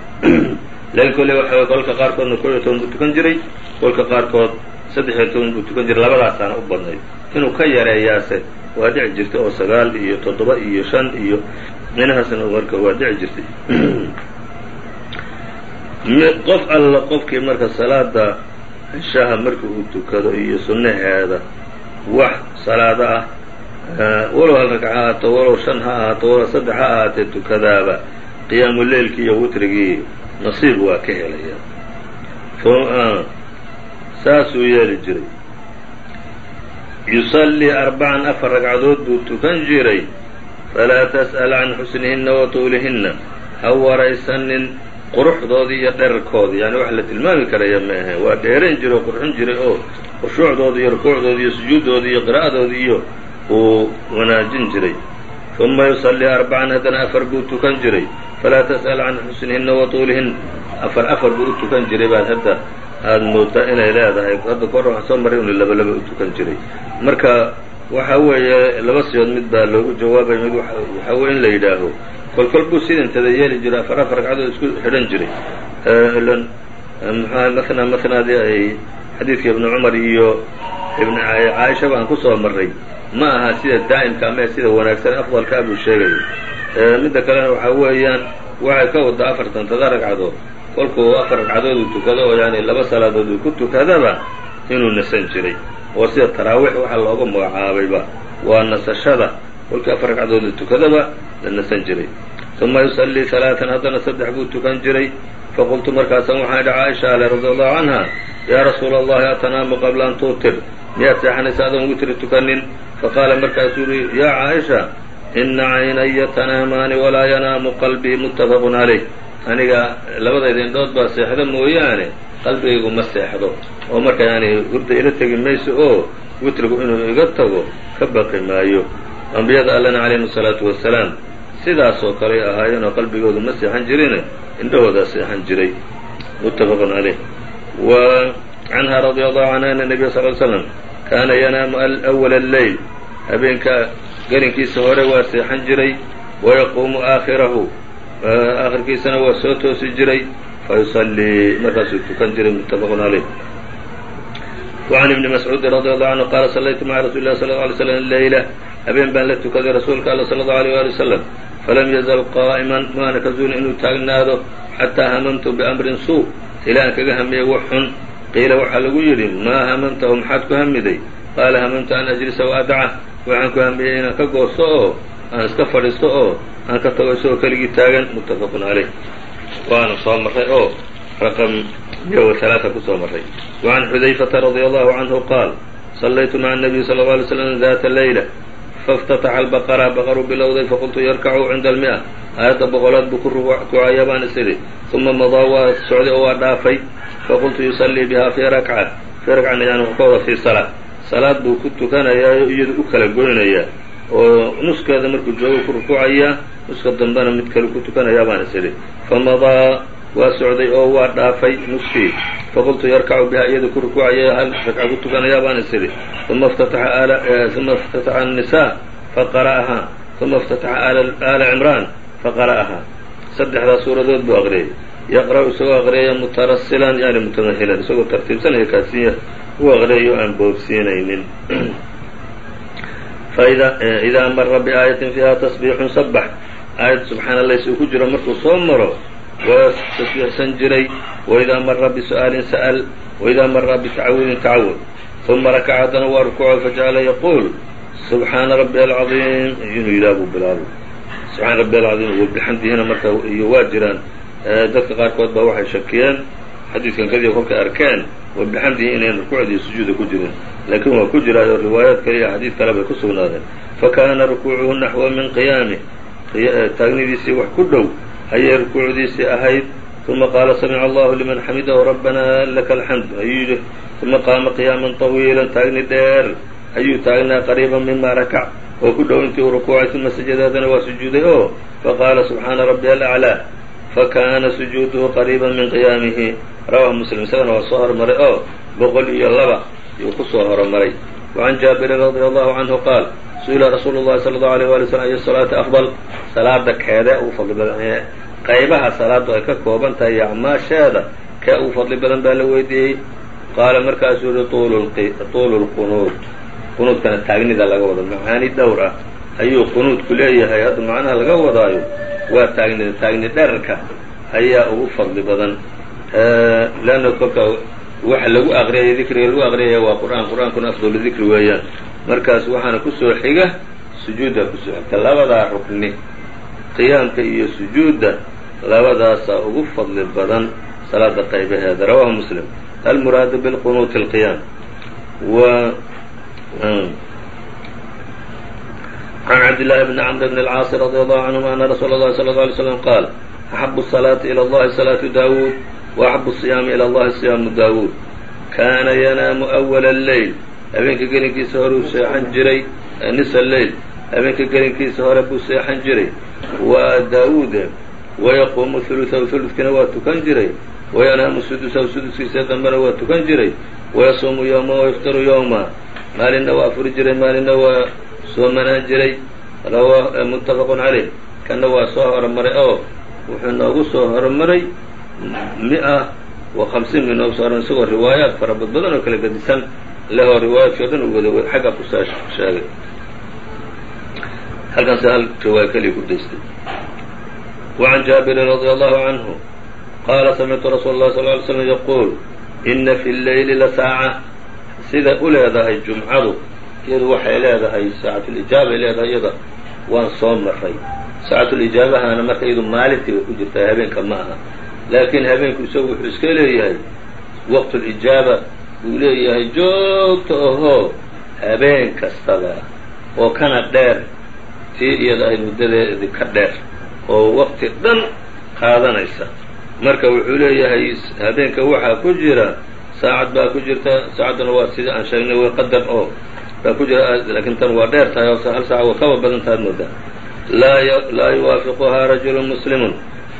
Laakiin kolle waxa kolka qaarkoodna kow iyo toban buu tukan jiray kolka qaarkood saddex iyo toban buu tukan jiray labadaasaana u badnayd. Inuu ka yareeyaase waa dhici jirtay oo sagaal iyo toddoba iyo shan iyo minahaasna marka waa dhici jirtay. Qof alla qofkii marka salaada cishaha marka uu tukado iyo sunnaheeda wax salaado ah walow hal ragca ha ahaato walow shan ha ahaato walow saddex ha ahaatee tukadaaba qiyaamu leylkii iyo witrigii nasiib waa ka helaya. Saasuu yeeli jiray. Yusallii arbacan afar ragcadood buu tukan jiray. Falaa tas'al can xusnihinna wa tuulihinna. Ha waraysanin quruxdoodii iyo dherarkoodii yani wax la tilmaami karaya ma ahe waa dheerayn jiray oo qurxin jiray oo khushuucdoodii iyo rukuucdoodii iyo sujuuddoodii iyo qiraa'adoodii iyo uu wanaajin jiray. Uma yusallii arbacan haddana afar buu tukan jiray. Falaa tas'al can xusnihinna wa tuulihin. Afar afar buu u tukan jiray baad hadda aada moodaa inay leedahay. Hadda kahor waxaan soo marray inu laba laba u tukan jiray. Marka waxa weeye laba siyood mid baa loogu jawaabay mid waxaa weye in la yidhaaho. Kol kol buu sidantada yeeli jiray afar afar ragcadood isku xidhan jiray. Ilan mxua matna matnaadii ay xadiidka ibnu cumar iyo ibn caaisha baan ku soo marray ma aha sida daa'imka ama sida wanaagsan afdalkaa buu sheegayo midda kalena waxaa weeyaan waxay ka wadaa afartantada ragcadood. Kolkuu afar ragcadood uu tukado oo yani laba salaadood uu ku tukadaba inuu nasan jiray. Oo sida taraawiix waxaa looga magacaabayba waa nasashada. Kolkii afar ragcadood la tukadaba la nasan jiray. Uma yusallii salaatan haddana saddex buu tukan jiray. Faqultu markaasan waxaan idhi caaisha ale radi allahu canha yaa rasuula allahi atanaamu qabla an tuutir miyaad seexanaysa adoon witri tukanin? Faqaala markaasuu yihi yaa caaisha ina caynaya tanaamaani walaa yanaamu qalbii muttafaqun calayh aniga labadayda indhood baa seexdo mooyaane qalbigaygu ma seexdo. oo marka yani hurda ila tegi mayso oo witrigu inuu iga tago ka baqi maayo. Ambiyada allana calayhim asalaatu wasalaam sidaasoo kaley ahaayeen oo qalbigoodu ma seexan jirine indhahoodaa seexan jiray. Muttafaqun calayh. Wa canha radia allahu canha ana nebiya sal l slam kaana yanaamu awala alleyl habeenka gelinkiisa hore waa seexan jiray wayaquumu aakhirahu aakhirkiisana waa soo toosi jiray fayusallii markaasuu tukan jiray muttafaqun calayh وعn بن مسعوudi رضي الله عنه qال صلyت mعa رsuل الh صلى اه عليه وسلم ليلة habeen baan la tukaday rasuulka alla sala allahu alيyh wali wasalam falam yazal qaa'iman maana ka zuulin inuu taagnaado xataa hamamtu biamrin suu ilaa aan kaga hamiyey wax xun qiila waxaa lagu yidhi maa hamamtahu maxaad ku hamiday qaala hamamtu an ajlisa wa adca waxaan ku hamiyey inaan ka goosto oo aan iska fadhiisto oo aan ka tago isagoo keligii taagan muttafaqun caleyh waanu soo marray oo raqam iyo alaaa ku soo marray wacan xudayfata radia allahu canhu qaal sallaytu maca anabiyi sala alla alay slam daata leyla faاftataxa albaqara baqaru bilowday faqultu yarkacu cinda almi-a. Aayadda boqolaad buu ku rukucaya baan isiri uma madaa waa socday oo waa dhaafay faqultu yusallii bihaa fii rakca fii rakcan yani wuxuu ka wada fii salaa salaad buu ku tukanayaayo iyadu u kala goynayaa oo nuskeeda markuu joogo ku rukuucayaa nuska dambena mid kale ku tukanayaa baan is idhi famadaa waa socday oo waa dhaafay nuskii faqultu yarkacu biha iyada ku rukuucaya hal ragca ku tukanayaa baan is idhi uma uma اftataxa الnisaa faqara'ahaa uma اftataxa aala cimraan faqara'ahaa saddexdaas suuradood buu aqriyay yaqra'u isagoo aqriyaya mutarasilan yani mutamahilan isagoo tartiibsanaya kaasiya u aqriyayo aan boobsiinaynin faidaa mara biaayatin fiiha tasbiixun sabax aayad subxaan allah isuu ku jiro markuu soo maro waa tasbiixsan jiray waidaa mara bisu'aalin sa'al waidaa mara bitacawudin tacawud uma rakaca haddana waa rukuuco fajacala yaquul subxaana rabbi alcadiim inuu yidhaha buu bilaabo subxaana rabbi alcadiim wabixamdihina marka iyo waa jiraan. Dadka qaarkood baa waxay shakiyeen xadiidkan kadiib kolkay arkeen wa bixamdihi inayna rukuucdii sujuuda ku jirin. Laakiin waa ku jiraayo riwaayaad kale iyo xadiid kale bay ku sugnaadeen. Fakaana rukuucuhu naxwa min qiyaamih eh, taagnidiisii wax ku dhow ayay rukuucdiisii ahayd. Uma qaala samica allahu liman xamidahu rabbana laka alxamd ayuu yidhi. Uma qaama qiyaaman طawiila taagni dheer ayuu taagnaa qariiban mima rakac oo ku dhow intii uu rukuucay uma sajadaadana waa sujuuday oh. oo faqaala subxaana rabbi alaclaa. Fakaana sujuuduhu qariiban min qiyaamihi rawahu muslim isagana waa soo hormaray oo boqol iyo laba yuu ku soo horomaray wacan jaabirin radia allahu canhu qaal su'ila rasuulu llahi sala allahu alيyh wali slm ayu salaati afdal. Salaada keedee ugu fadli badan qaybaha salaadu ay ka kooban tahay iyo acmaasheeda kee ugu fadli badan baa la weydiiyey. Qaala markaasuu yihi tuulu lqunuud qunuudkana taagnida laga wado macaani dhowr ah. Ayuu qunuudku leeyahay hadda macnaha laga wadaayo waa taagnida taagni dherarka ayaa ugu fadli badan leanna kolka waxa lagu aqriyaya dikriga lagu aqriyaya waa qur-aan qur-aankuna afdalu dikri weeyaan markaas waxaana kusoo xiga sujuudda kusoo xigta labadaa rukni qiyaamka iyo sujuudda labadaasaa ugu fadli badan salaada qaybaheeda rawahu muslim almuraadu bilqunuuti اlqiyaam w can cabdillaahi bni camr bn اlcaasi radi allahu canhuma ana rasuula اllahi sala اله alay slam qaal axabu الsalaati ilى اllahi salaatu daawuud wa axabu الصiyaami ilى اllahi صiyaamu daawuud kaana yanaamu أwala اleyl habeenka gelinkiisa hore uu seexan jiray nisa leyl habeenka gelinkiisa hore buu seexan jiray waa daawuude wayaquumu huluثahu huludkina waa tukan jiray wayanaamu sudusahu suduskiisa dambena waa tukan jiray wayasuumu yowma wayaftaru yowma maalinna waa afuri jiray maalinna waa soomanaan jiray muttafaqun caleyh kanna waa soo horomaray oo wuxuu noogu soo horomaray mi-a wa hamsiin isagoo riwaayaat fara badbadan oo kala gedisan lehoo riwaayaadkii o dhan u wada xagga ku soo sheegay halkaanse hal riwaaya keliya ku daystay. Wacan jaabirin radia allahu canhu qaala samictu rasuula اllahi sal ly slm yaquul ina fi lleyli la saaca. Sida u leedahay jumcadu iyadu waxay leedahay saacatulijaabay leedahay iyada waan soo maray saacatulijaabahana marka iyadu maalintii bay ku jirtaa habeenka ma aha laakiin habeenku isagu wuxuu iska leeyahay waqtulijaaba buu leeyahay joogta ohoo habeen kastaba oo kana dheer tii iyada ay muddadeedi ka dheer oo waqti dhan qaadanaysa. Marka wuxuu leeyahay habeenka waxaa ku jira saacad baa ku jirta saacadduna waa sida aan sheegnay way qadar oo baa ku jira laakiin tan waa dheer tahay oo hal saaca waa kaba badan tahaad moodaa. Laa yuwaafiquhaa rajulu muslimun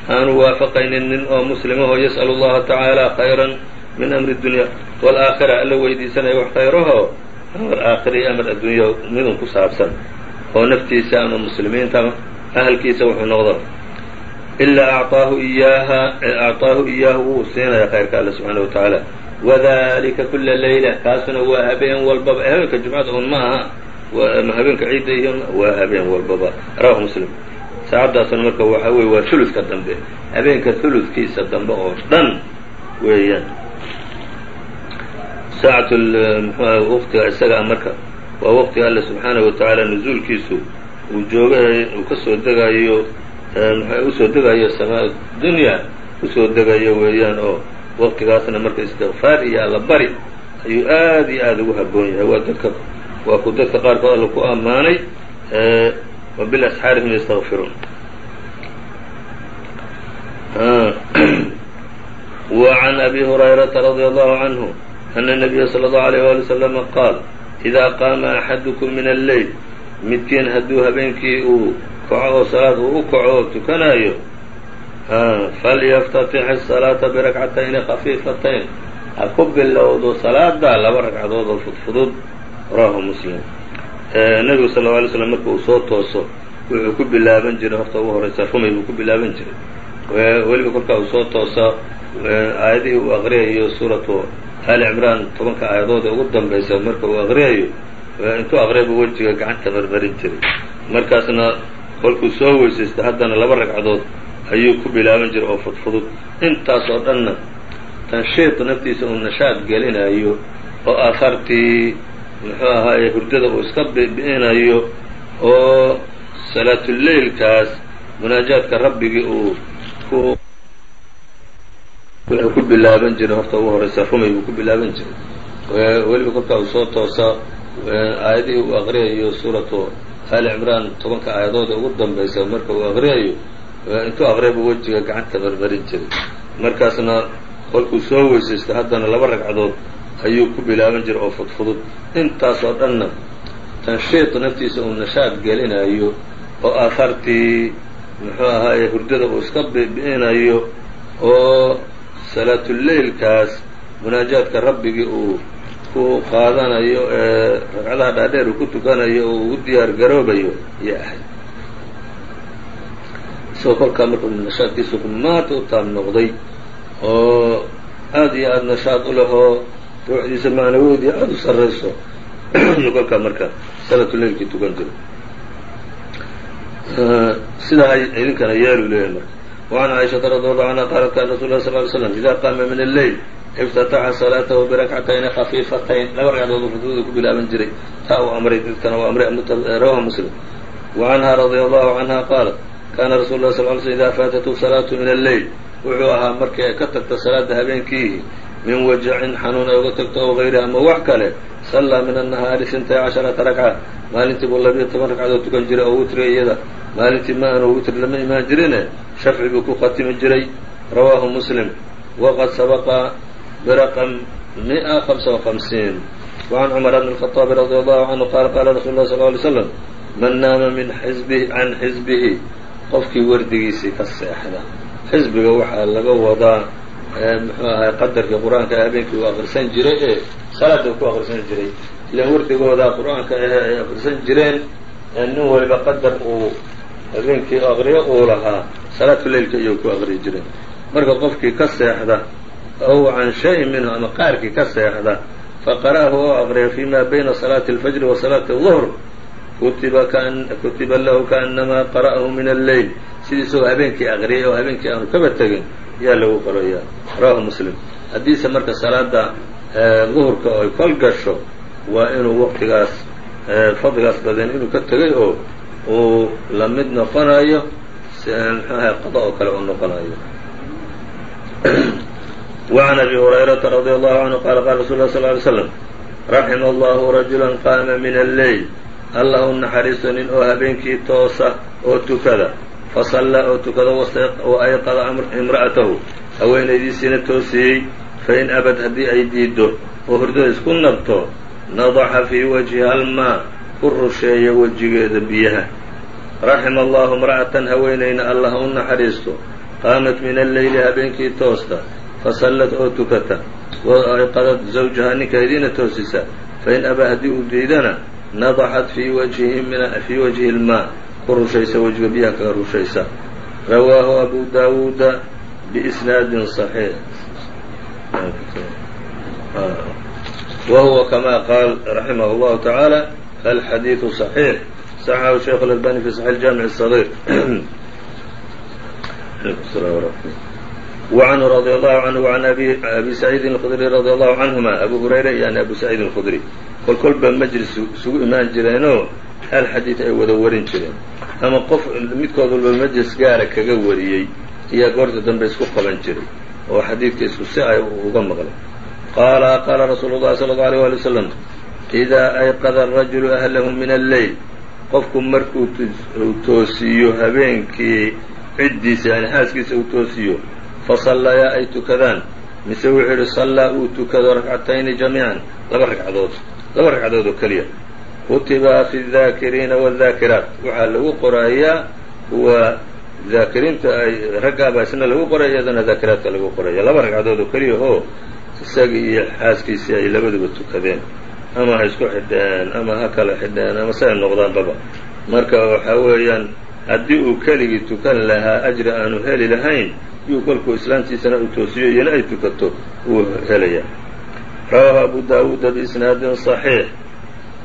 aanu waafaqaynin nin oo muslimahoo yas'alu allaha tacaala khayran min amri dunya waalaakhira alla weydiisanaya wax khayraho amar aakhira iyo amar addunya midun ku saabsan. Oo naftiisa ama muslimiinta ahalkiisa wuxuu noqdo. Ilaa acطaahu iyaaha acطaahu iyaahu wuu siinaya khayrka alle subxaana wa tacaala wadalika kula leyla kaasuna waa habeen walbaba. Habeenka jumcada un ma aha habeenka ciidda iyo waa habeen walbaba. Rawahu muslim saacaddaasna marka waxaa weye waa huludka dambe. Habeenka huludkiisa dambe oo dhan weeyaan. Saacat mxuah waqtiga isaga marka waa waqtiga alle subxaanahu watacaala nuzuulkiisu uu jooga uu ka soo degayo u soo degayo samaa dunya u soo degayo weeyaan oo waqtigaasna marka istikfaar iyo alla bari ayuu aad iyo aada ugu haboon yahay. Waa dadka waa ku dadka qaarkood alla ku ammaanay wa bilasxaarihim yastakfiruun وعn أbي هريرaةa رضي الله عنه أن النبي صلى الله عليه ولي وسلم qاal إذا qاama أxadكم min الleyl midkiin hadduu habeenkii uu kaco oo salaad uu u kaco oo tukanayo falyftatix الصلاaةa برakcatayni خaفيifatayn ha ku bilowdo salaada laba ragcadood oo fudfudud rawahu muslim nebigu sal lla alay slam marka uu soo tooso wuxuu ku bilaaban jiray horta ugu horeysa rumay buu ku bilaaban jiray. Weliba kolkaa uu soo toosa aayadihii uu aqriyayo suuratu ali cimraan tobanka aayadood ee ugu dambaysa marka uu aqriyayo intuu aqriyaba wejiga gacanta marmarin jiray. Markaasna kolkuu soo weysaysta haddana laba ragcadood ayuu ku bilaaban jiray oo fudfudud. Intaas oo dhanna tanshiid naftiisa uu nashaad gelinayo oo aahaartii muxuu ahaaye hurdada uu iska bi'inayo oo salaatuleylkaas munaajaadka rabbigii uu ku wuxuu ku bilaaban jiray horta ugu horeysa rumay buu ku bilaaban jiray. Weliba kolkaa uu soo toosa aayadihii uu aqriyayo suuratu ali cimraan tobanka aayadood ee ugu dambaysa marka uu aqriyayo intuu aqriyaba wejiga gacanta marmarin jiray. Markaasna kolkuu soo weysaysta haddana laba ragcadood ayuu ku bilaaban jiray oo fudfudud intaas oo dhanna tanshiid naftiisa uu nashaad gelinayo oo aahaartii muxuu ahaaye hurdada uu iska bi'inayo oo salaatuleylkaas munaajaadka rabbigii uu ku qaadanayo ee ragcadaha dhaadheer uu ku tukanayo oo ugu diyaar garoobayo ayay ahayd isagoo kolkaa marka nashaadkiisu maanta u taab noqday oo aada iyo aada nashaad u leh oo ruuxdiisa macnawiyeedii aada u sarrayso ayuu kolkaa marka salaatuleylkii tukan jiray sidaa idinkana yeelu leeyahay marka وعn cائشhaةa رضي الله عنها qالت kاn رsul ه صل ل سلم إذا qاma min الleyl اftataxa صلاaته برakcatayni خaفيifatayn laba ragcadood fudud ku bilaaban jiray taa uu amray dadkana u amray rawahu mslim وعنها رضي الله عنها qاaلت kana رsul ه صل ل sلم إda faatته صلاaة min الleyl wuxuu ahaa markii ay ka tagto salaada habeenkiihi min wajacin xanuun ay uga tagto ow غayrihi ama wax kale sallaa min النahaari sintay caشhaرaةa ragca maalintii buu labiyo toban ragcadood tukan jiray oo witriga iyada maalintii ma aanu witr lama imaan jirine shafci buu ku khatimi jiray rawaahu muslim waqad sabaqa biraqam miئa hamsa وhamsiin وعan cumar bn الخaطaabi radي allahu canhu qaala qaala rasul lah sl ly slam man naama min xizbihi can xizbihi qofkii wardigiisii ka seexda xisbiga waxaa laga wadaa muxuu ahay qadarkii qur'aanka habeenkii uu akrisan jiray ee salaada ku akrisan jiray. Ile wardigooda qur'aanka ay akrisan jireen nin waliba qadar uu habeenkii akriyo uu lahaa salaatu leilka iyou ku akriyi jiray. Marka qofkii ka seexda ow can shayin minhu ama qaarkii ka seexda faqara'ahu oo akriya fi bayna salaati alfajri wa salaati aلظuhr kutiba kan kutiba lahu kaanamaa qara'ahu min alleyl sidii isagoo habeenkii akriyay oo habeenkii aanu kaba tegin yaa lagu qorayaa rawahu muslim haddiise marka salaada duhurka ay kol gasho waa inuu waqtigaas fadligaas badan inuu ka tegay oo uu la mid noqonayo mxuaha qada oo kale uu noqonayo وعn أbي هريرaةa رضي الله عnه qال qال رsul ه صل ly sلم raxima allahu rajulan qaama min alleyl alla u naxariisto nin oo habeenkii toosa oo tukada fasallaa oo tukada wa ayqada imra'atahu haweenaydiisiina toosiyey fain abad haddii ay diiddo oo hurdada isku nabto nadaxa fii wajhiha almaa ku rusheeya wejigeeda biyaha raxima allahu imra'atan haweenayna allah u naxariisto qaamat min alleyli habeenkii toosta fasallat oo tukata wa ayqadad zawjaha ninkeediina toosisa fain abaa haddii uu diidana nadaxat fii wajhihi ilmaa ku rushaysa wejiga biyaha kaga rushaysa rawaahu abu daawuuda biisnaadin صaxiix wa huwa kama qaal raximah اllahu tacaala alxadiidu صaxiix صaxaxu sheikh اlalbani fi صaxiix jaamic الصغيr وعنه رضي الله عنه وعن أbي سعيid الخdري رضي الله عنهma أbو هurayra yani أbu سعيid الخdري kol kolba mجlis isugu imaan jireenoo hal xadiid ay wada warin jireen. Ama qof midkood walba majlis gaara kaga wariyey ayaa goorta dambe isku qaban jiray oo xadiidka isku si ay uga maqlay. Qaala qaala rasuulu llahi sala allau alيyh wali wasalam idaa ayqada arajulu ahlahu min alleyl qofku markuu uu toosiiyo habeenkii ciddiisa yani xaaskiisa uu toosiyo fasallayaa ay tukadaan mise wuxuu yidhi sallaa uu tukado rakcatayni jamiican laba ragcadood laba ragcadood oo keliya kutiba fi daakiriina wاdaakiraat waxaa lagu qorayaa kuwa daakiriinta ay raggaaba isna lagu qoraya iyadana daakiraadka lagu qoraya. Laba ragcadood oo keliya oo isagii iyo xaaskiisii ay labaduba tukadeen. Ama ha isku xidheen ama ha kala xidheen ama si ay noqdaanbaba marka waxaa weeyaan haddii uu keligii tukan lahaa ajri aanu heli lahayn yuu kolkuu islaantiisana uu toosiyo iyona ay tukato uu helaya rawaahu abu daawuuda biisnaadin صaxiix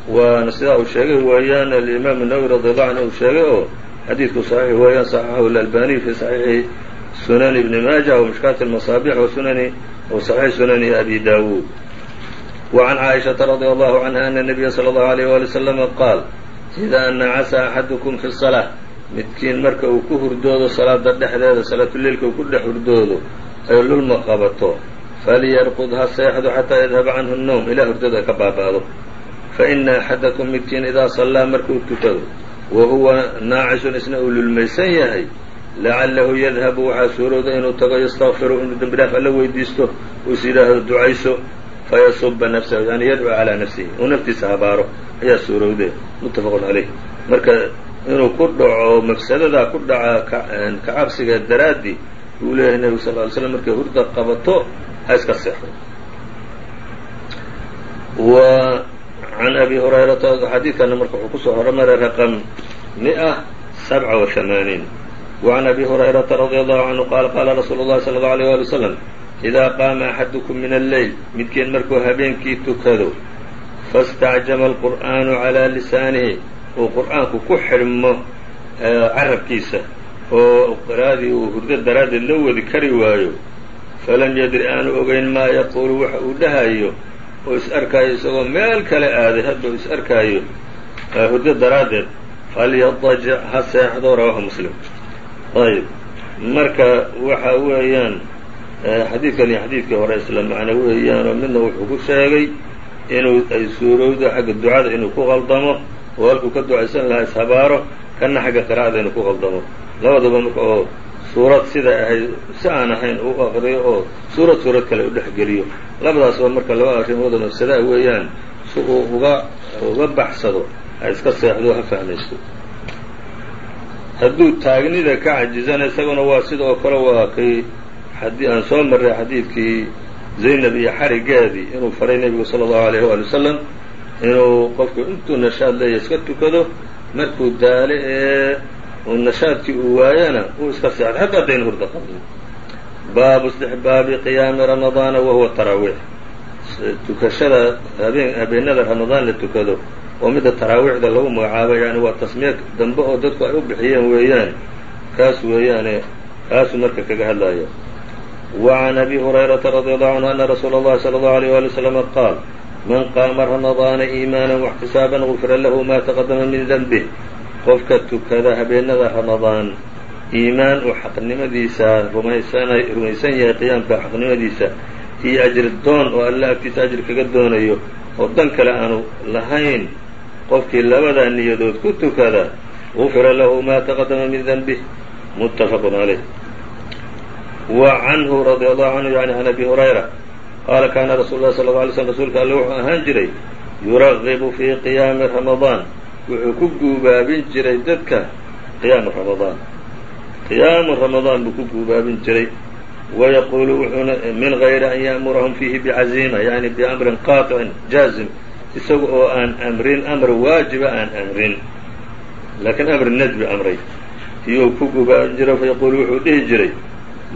waana sidaa uu sheegay weeyaan alimaam الnawowi radi allahu canhu uu sheegay oo xadiidku صaxiix weeyaan صaxaxahu اlalbaniy fi صaxiixi sunani ibni maaja w mishkaati اlmasaabix wa sunani w صaxiix sunani abi daawuud وعn caaئiشhaةa radي allahu canha ana الnabiya slى اllahu عalيyه wali وsلم qaal إida nacasa axadukum fi الصلاة midkiin marka uu ku hurdoodo salaada dhexdeeda salaatuleilka uu ku dhex hurdoodo ay lulma qabato falyarqud ha seexdo xataa yadhaba canhu الnowm ilaa hurdada ka baaba'do faإna axadakum midkiin idaa sallaa markuu tukado wa huwa naacisun isna uu lulmaysan yahay lacalahu yadhabu waxaa suurowda inuu tago yastakfiru inuu dembi dhaaf alla weydiisto uu is yidhaahdo ducayso fayasuba nafsahu yani yadcuu calaa nafsihi uu naftiisa habaaro ayaa suurowde muttafaqun calayh marka inuu ku dhaco mafsadadaa ku dhaca kacabsiga daraaddii uu leeyahay nebigu sal ly slam markay hurda qabato ha iska seexdo wa can abi hurayrata xadiidkana marka wuxuu ku soo hormaray raqam mi'a sabca wa hamaaniin wa can abi hurayrata radia allahu canhu qaala qaala rasuulu llahi sala allau alيyh wali wslam idaa qaama axadukum min alleyl midkiin markuu habeenkii tukado faاstacjama alqur'aanu calaa lisaanihi uu qur'aanku ku xidhmo carabkiisa oo qiraadii uu hurdo daraaddeed la wadi kari waayo falam yadri aanu ogeyn maa yaquulu waxa uu dhahayo oo is arkaayo isagoo meel kale aaday hadda is arkaayo hurdo daraaddeed falyadajic ha seexdo rawaahu muslim. Ayb marka waxa weeyaan xadiidkan iyo xadiidkii hore isla macno weeyaanoo midna wuxuu ku sheegay inuu ay suurowdo xagga ducada inuu ku qaldamo oo halkuu ka ducaysan lahaa ishabaaro kana xagga qiraa'ada inuu ku qaldamo labadaba marka oo suurad sida ahayd si aan ahayn u aqriyo oo suurad suurad kale u dhexgeliyo labadaasba marka laba arrimooda mafsadaa weeyaan si uu uga uga baxsado ha iska seexdo ha fahmaysto. Hadduu taagnida ka cajizana isaguna waa sida oo kale waa kay haddii aan soo marray xadiidkii zaynab iyo xarigeedii inuu faray nebigu sala allahu alayh waali wasalam inuu qofku intuu nashaad leeya iska tukado markuu daale ee oo nashaadkii uu waayana uu iska seexday xataa dayn hurda qabin baabu istixbaabi qiyaami ramadaana wahuwa taraawiix tukashada habeen habeenada ramadaan la tukado oo midda taraawiixda lagu magacaabo yani waa tasmiye dambe oo dadku ay u bixiyeen weeyaan. Kaas weeyaane kaasu marka kaga hadlaya wacan abi hurayrata radi allahu canhu ana rasuula allahi sala allahu alayh wali waslama qaal man qaama ramadaana iimaana waxtisaaban gufira lahu ma taqadama min denbih qofka tukada habeenada ramadaan iimaan uu xaqnimadiisa rumaysana rumaysan yahay qiyaamka xaqnimadiisa iyo ajir doon oo alla agtiisa ajir kaga doonayo oo dan kale aanu lahayn qofkii labadaa niyadood ku tukada gufira lahu maa taqadama min denbih muttafaqun caleyh wa canhu radia allahu canhu yani an abi hurayra qaala kaana rasuulu lah sal lla alay slm rasuulka alle wuxuu ahaan jiray yuragibu fii qiyaami ramadaan wuxuu ku guubaabin jiray dadka قiyaamu رamaضان قiyaamu رamaضان buu ku guubaabin jiray ويقول wuxuuna min غayri أn yأmurahم فيhi بcaزيمة yaعnي بأمri qاطع jaaزم isaga oo aan أmrin أmr waajiba aan أmrin lakiin أmr ndbi أmray iyuu ku guubaabin jiray faيqul wuxuu dhihi jiray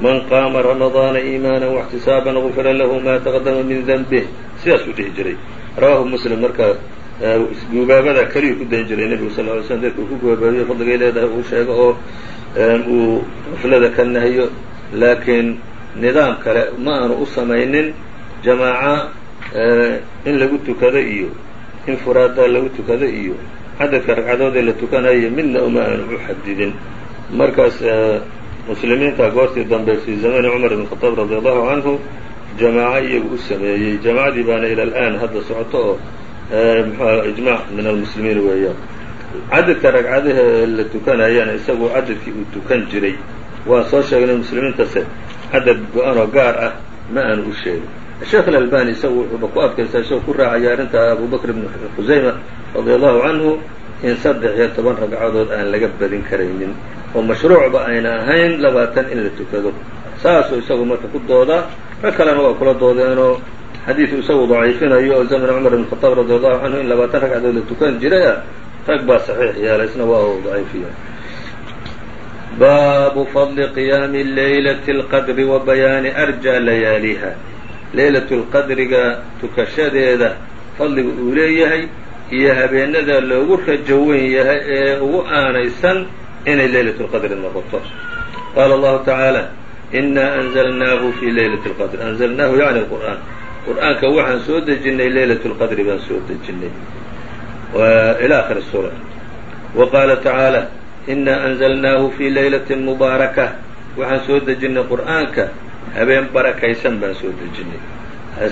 man qaama ramadaana iimaana واxtisaaban غufira lahu ma taqdama min denbih sidaasuu dhihi jiray rawaahu muslim marka guubaabada keliyu ku dayn jiray nebigu sal ly slm dadka uu ku guubaabiyo fadligay leedahay uu sheego oo uu qaflada ka nahiyo laakiin nidaam kale ma aanu u samaynin jamaaca in lagu tukado iyo in furaada lagu tukado iyo cadadka ragcadoodee la tukanayo midna uma aanu u xadidin. Markaas muslimiinta goortii dambe fii zamani cumar ibn khadaab radi allahu canhu jamaaco iyagu u sameeyey. Jamaacadii baana ila al'aan hadda socoto oo mxuah ijmaac min almuslimiin weeyaan cadadka ragcadaha la tukanayana isagu cadadkii uu tukan jiray waa soo sheegnay muslimiintase cadad go-an oo gaar ah ma aanu u sheegin sheekh alalbani isagu wuxuuba ku adkaystaa isagoo ku raacaya arrinta abu bakr ibn khusayma radia allahu canhu in saddex iyo toban ragcadood aan laga badin karaynin oo mashruucba ayna ahayn labaatan in la tukado saasuu isagu marka ku doodaa rag kalena waa kula doodeenoo xadiidu isagu daciifinayo oo zamn cumar ibn khadaab radi allahu canhu in labaatan ragcadood la tukan jiray ah rag baa saxiix yeelay isna waa u daciifiya baabu fadli qiyaami laylati اlqadri wa bayaani arja layaaliha. Leylatu lqadriga tukashadeeda fadliga uu leeyahay iyo habeenada loogu rajo weyn yahay ee ugu aanaysan inay leylatu lqadri noqoto. Qaala allahu tacaala inaa anzalnaahu fi leylati اlqadr anzalnaahu yacni qur'aan qur'aanka waxaan soo dejinnay leylatu lqadri baan soo dejinnay ilى akhir الsuura wa qaala tacaala inaa anzalnaahu fi leylati mubaaraka waxaan soo dejinnay qur'aanka habeen barakaysan baan soo dejinnay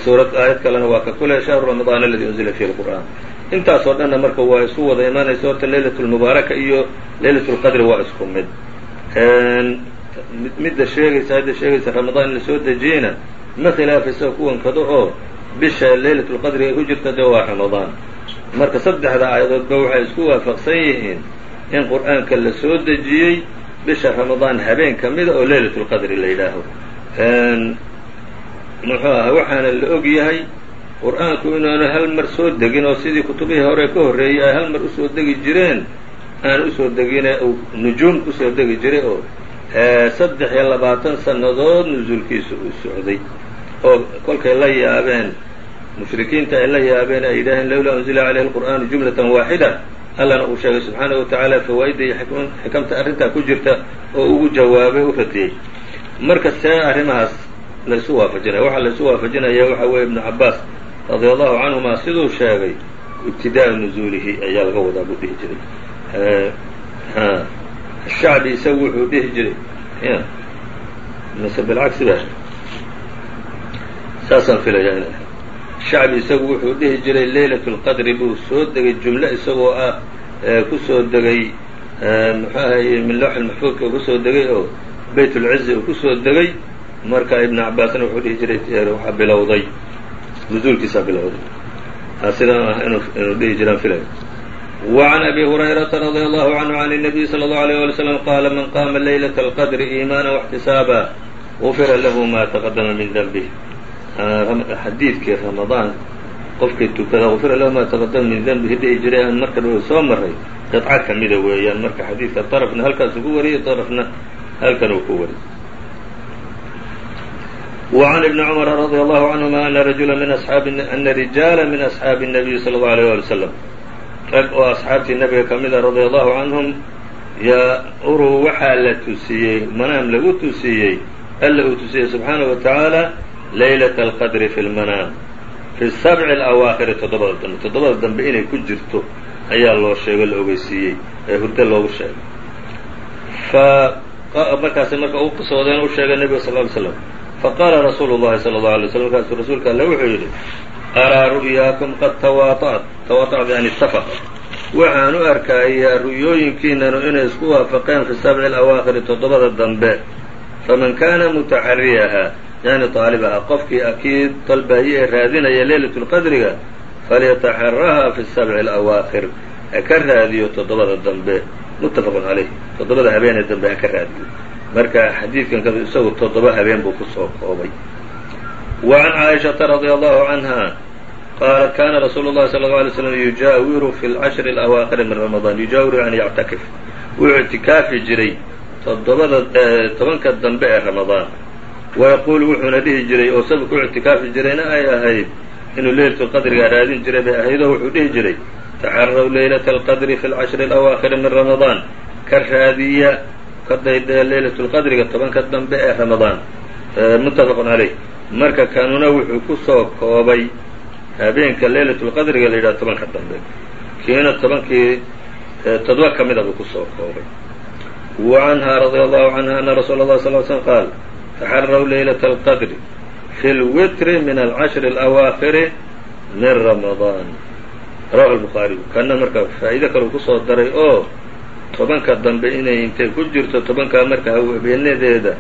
suurad aayad kalena waa ka kule shahru ramadaan aladi unzila fihi اlqur'aan intaasoo dhanna marka waa isu wada imaanaysa horta leylat lmubaaraka iyo leylat lqadri waa isku mid midda sheegaysa hadda sheegaysa ramadaan in la soo dejiyeyna ma khilaafaysa kuwan kado oo bisha leylat lqadri ay ku jirta de waa ramadaan marka saddexda aayadoodba waxay isku waafaqsan yihiin in qur'aanka la soo dejiyey bisha ramadaan habeen ka mida oo leylat lqadri la yidhaaho. Muxuu aha waxaana la og yahay qur'aanku inaanu hal mar soo degin oo sidii kutubihii hore ka horreeyey ay hal mar u soo degi jireen aan u soo degine uu nujuum u soo degi jiray oo saddex iyo labaatan sannadood nusuulkiisa uu socday oo kolkay la yaabeen mushrikiinta ay la yaabeen ay yidhaaheen lowlaa unzila calayhi alqur'aanu jumlatan waaxida. Allana uu sheegay subxaanahu watacaala fawaa'idda iyo xikamta arrintaa ku jirta oo ugu jawaabay u radiyey marka see arrimahaas laysu waafajinaya waxaa laysu waafajinaya waxa weeye ibnu cabaas radia allahu canhuma siduu sheegay ibtidaa'u nuzuulihi ayaa laga wadaa buu dhihi jiray. Shacbi isagu wuxuu dhihi jiray. Mase bilcagsi ba saasaan filaya in shacbi isagu wuxuu dhihi jiray leylat اlqadri buu soo degay jumle isagoo ah ku soo degay muxuu ahaye min lawxi maxfuudka uu kusoo degay oo bayt اlcizi uu kusoo degay marka ibn cabaasna wuxuu dhihi jiray waxaa bilowday nuzuulkiisaa bilowday sidaa ah inuu dhihi jiraan filaya وعn أbي هريرة رضي الله عنه عن النبي صلى الله عليه ولي وسلم qال mن qاma ليلة الqدر إيمانا واحتiساaبا غفira lah ma تqدمa min dنبه xadiidkii رamadaan qofkii tukada غufira lahu ma تqدمa min dنبihi dhihi jiray aan marka dhow soo maray qطco kamida weeyaan marka xadiidka طرفna halkaasuu ku wariyay طرفna halkan uu ku wariyay وعن بن cمر رضي الله عنهma أن رجuلا من أصحاaب أna رiجاaلا min أصحاabi النبي صلى الله عليه ولي وسلم rag oo asxaabtii nabiga ka mida radia allahu canhum yaa-uruu waxaa la tusiyey manaam lagu tusiyey alla uu tusiyey subxaanahu wa tacaala laylata alqadri fi lmanaam fi sabci alawaakhiri toddobada dambe toddobada dambe inay ku jirto ayaa loo sheego la ogeysiiyey ee hurdo loogu sheegay fa markaasay marka u qisoodeen u sheegay nebiga sal ly slam faqaala rasuulu llahi sala allahu alay slam markaasuu rasuulka alle wuxuu yidhi araa ru'yaakum qad tawaaطa't tawaaطacd yani itafaqat waxaan u arkayaa ru'yooyinkiinanu inay isku waafaqeen fi sabci alawaakhiri toddobada dambe faman kaana mutaxariyaha yani aaliba ah qofkii akii dalbaaya ee raadinaya leylatlqadriga falyataxaraha fi sabci alawaakhir ha ka raadiyo toddobada dambe. Muttafaqun caleyh toddobada habeenee dambe ha ka raadiyo. Marka xadiidkan kadu isagu toddoba habeen buu ku soo koobay. Wacan caaishata radia allahu canha qaalat kana rasuulu llahi sala allau alay slam yujaawiru fi lcashri alawaakhiri min ramadaan yujaawiru yani yactakif. Wuxuu itikaafi jiray toddobada tobanka dambe ee ramadaan wayaquulu wuxuuna dhihi jiray oo isaga ku ictikaafi jirayna ay ahayd inuu leylat qadriga raadin jiray bay ahaydoo wuxuu dhihi jiray tacarow leylat alqadri fi lcashri alawaakhiri min ramadaan ka raadiya ka daydaya leylat lqadriga tobanka dambe ee ramadaan mutafaqun caleyh marka kanuna wuxuu ku soo koobay habeenka leylat leylatulqadriga la yidhaha tobanka dambe kiina tobankii todoba ka mida buu ku soo koobay wa canhaa radia allahu canha ana rasuula allah sal l slm qaal taxaraw laylaة اlqadri fi اlwitri min alcashri اlawaakhiri min ramadaan rawahu الbukhaariyu kana marka faa'iide kaleu kusoo daray oo tobanka dambe inay intay ku jirto tobankaa marka habeenadeeda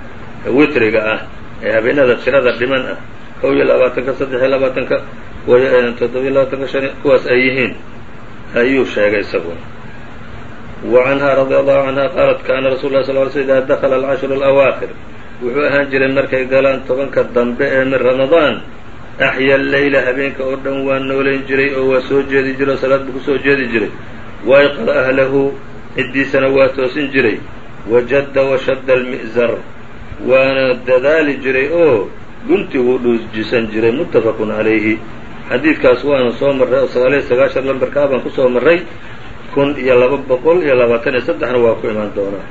witriga ah ee habeenada tirada dhiman ah kow iyo labaatanka saddex iyo labaatanka toddobiyo labaatanka shan kuwaas ay yihiin ayuu sheegay isaguna wa canha radi allahu canha qaalat kana rasul lah sl ly sl ida dakla alcashru اlawaakhir wuxuu ahaan jiray markay galaan tobanka dambe ee min ramadaan. Axya leyla habeenka oo dhan waa noolayn jiray oo waa soo jeedi jiray oo salaad buu ku soo jeedi jiray. Wayqada ahlahu ciddiisana waa toosin jiray. Wajadda washadda almi'zar waana dadaali jiray oo guntiguu dhuujisan jiray muttafaqun calayhi xadiidkaas waana soo marray oo sagaaliyo sagaashan lambarkaa baan ku soo marray. Kun iyo laba boqol iyo labaatan iyo saddexna waa ku imaan doonaa.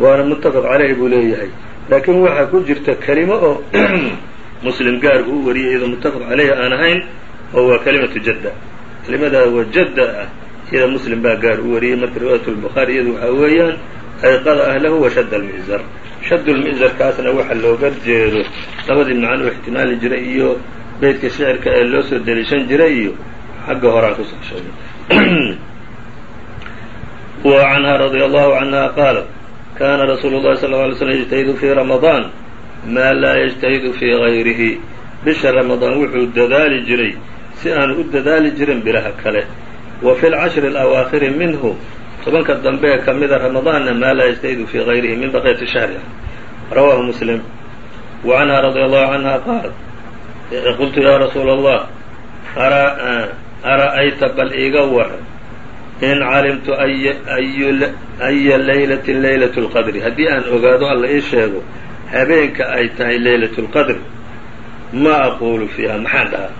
Waana muttafaq caleyhi buu leeyahay laakiin waxaa ku jirta kelimo oo muslim gaar uu wariyay iyadoo muttafaq caleyhi aan ahayn oo waa kelimatu jadda. Kelimadaa wajadda ah iyada muslim baa gaar u wariyey marka riwaayat lbukhaari iyadu waxaa weeyaan ayqada ahlahu washadda almi'zar. Shadd lmi'zarkaasna waxa looga jeedo. Labadii macno ixtimaali jiray iyo beydka shicirka ee loo soo deliishan jiray iyo xagga horaan ku soo sheegay wa canha radia allahu canha qaalat kana rasuulu llahi sal lla alay slm yجtahidu fii ramadaan maa laa yجtahidu fii gayrihi bisha ramadaan wuxuu dadaali jiray si aanu u dadaali jirin bilaha kale wa fi lcashri alawaakhiri minhu tobanka dambe ee ka mida ramadaanna maa laa yجtahidu fii gayrihi min baqiyati shahri rawaahu muslim wa canha radia allahu canha qaalat qultu ya rasuula allah ara'ayta bal iiga waran in calimtu aya laylatin laylat اlqadri haddii aan ogaado alla ii sheego habeenka ay tahay laylat اlqadr ma aquulu fiiha maxaan dhahaa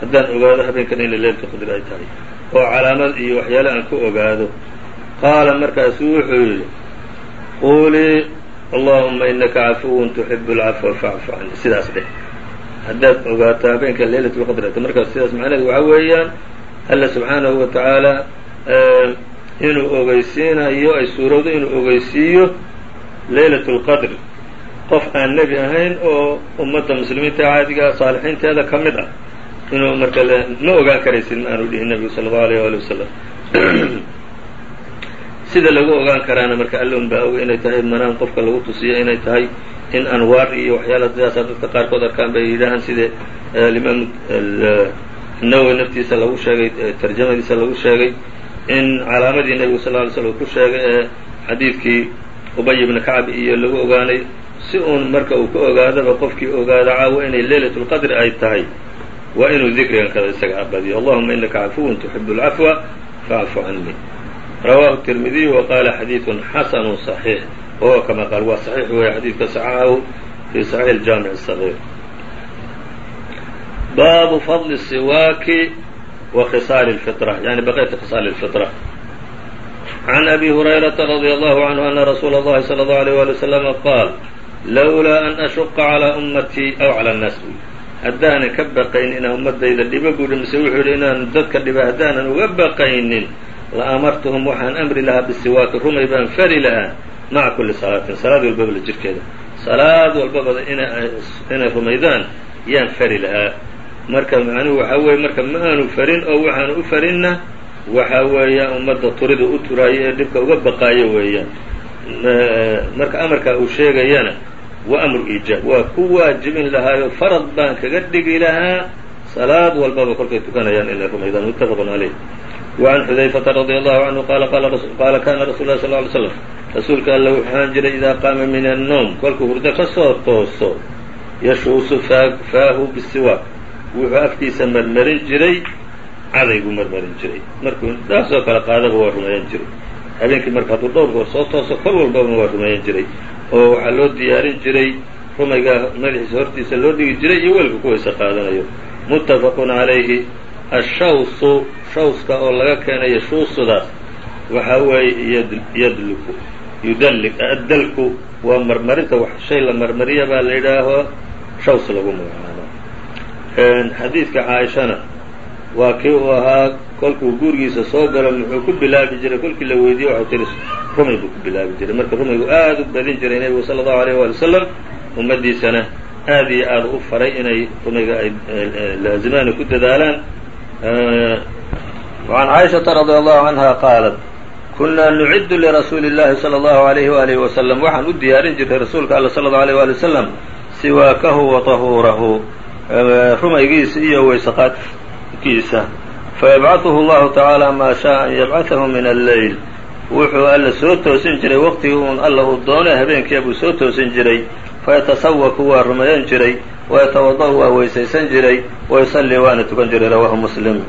haddaan ogaado habeenkan inay laylat lqadr ay tahay oo calaamad iyo waxyaale aan ku ogaado qaala markaasu wuxuu yidhi quulii allahuma inaka cafuwun tuxibu اlcafwa facfu cani sidaas dheh haddaad ogaato habeenka laylat lqadr ay tahay markaas sidaas macnaheedu waxaa weeyaan alla subxaanahu wa tacaala inuu ogeysiinayo ay suurowdo inuu ogeysiiyo laylat اlqadr qof aan nebi ahayn oo ummadda muslimiinta caadiga saalixiinteeda ka mid ah inuu marka ma ogaan karaysid ma aanu dhihin nebigu sala allahu alayh ali wasalam sida lagu ogaan karaana marka allon baa oga inay tahay manaan qofka lagu tusiyo inay tahay in anwaar iyo waxyaala sidaasa dadka qaarkood arkaan bay yidhaahaan sida alimaam nawowi naftiisa lagu sheegay tarjamadiisa lagu sheegay in calaamadii nebigu sal ly slm ku sheegay ee xadiidkii ubay bni kacab iyo lagu ogaanay si uun marka uu ka ogaadaba qofkii ogaada caawa inay leylatulqadri ay tahay. Waa inuu dikrigan kada isaga abadiyo allahuma inaka cafuwun tuxibu lcafwa facfu canii rawahu tirmidiyu wa xadiidun xasanu صaxiix wahuwa kama qaal waa saxiix weeye xadiidka saxaxahu fii saxiix jaamic sagiir باب فضل siwaaki wa الفطرة. lfitra yani baqiyati الفطرة. عن أبي هريرة رضي الله عنه أن ana الله صلى sala عليه alayh wali waslama qaal lowlaa an ashuqa calaa ummatii aw cala annaas haddaanan ka baqayn inaan ummadayda dhibo gudhi mise wuxuu yidhi inaan dadka dhiba haddaanan uga baqaynin la amartuhum waxaan amri lahaa bisiwaaki rumay baan fari lahaa maca kulli salaatin salaad walbaba la jirkeeda salaad inay rumaydaan yaan fari lahaa marka macnuhu waxa weeye marka ma aanu farin oo waxaanu u farinna waxa weeyaan ummadda turida u turaayo ee dhibka uga baqaayo weeyaan marka amarkaa uu sheegayana wa amru iijaab waa ku waajibin lahaayo farad baan kaga dhigi lahaa salaad walbaba kolkay tukanayaan inay rumaydaan mutafaqun caleyh wacan xudayfata radi allahu canhu qaala qaala kana rasul lah sal ly slam rasuulka alla wuxuu ahaan jiray idaa qaama min annowm kolkuu hurdo ka soo tooso yashuusu faahu bisiwaaq wuxuu afkiisa marmarin jiray cadayguu marmarin jiray. Markuu intaasoo kale qaadaba waa rumeeyan jiray. Habeenkii marka hadduu dhowr goor soo tooso kol walbaba waa rumeeyan jiray. Oo waxaa loo diyaarin jiray rumaygaa madaxiisa hortiisa loo dhigi jiray iyo welka kuwaysa qaadanayo. Muttafaqun calayhi ashawsu shawska oo laga keenayo shuusudaas waxaa weeye yadliku yudallik addalku waa marmarinta wax shay la marmariya baa la yidhaaho shaws lagu magacaabo xadiidka caaishana waa kii uu ahaa kolkuu gurigiisa soo galo muxuu ku bilaabi jiray kolkii la weydiiyey waxay tihi rumay buu ku bilaabi jiray marka rumaygu aad u badin jiray nebigu sala allahu alayh waali wasalam ummaddiisana aad iyo aad u faray inay rumayga ay laazimaan ku dadaalaan وعn caaishaةa radي allahu canha qaalat kunaa nuciddu lirasuuli اllahi salى اllahu عalayhi walihi wasalam waxaan u diyaarin jirnay rasuulka alla sala اllahu alيyh wali wasalam siwaakahu wa طahuurahu rumaygiisa iyo waysaqaadkiisa. Fayabcaduhu llahu tacaala maa shaaa an yabcadahu min alleyl wuxuu alla soo toosin jiray waqtigii uun alla uu doonay habeenkiiya buu soo toosin jiray. Fayatasawaku waa rumeeyan jiray. Wayatawada-u waa weysaysan jiray. Wayusallii waana tukan jiray rawaahu muslim.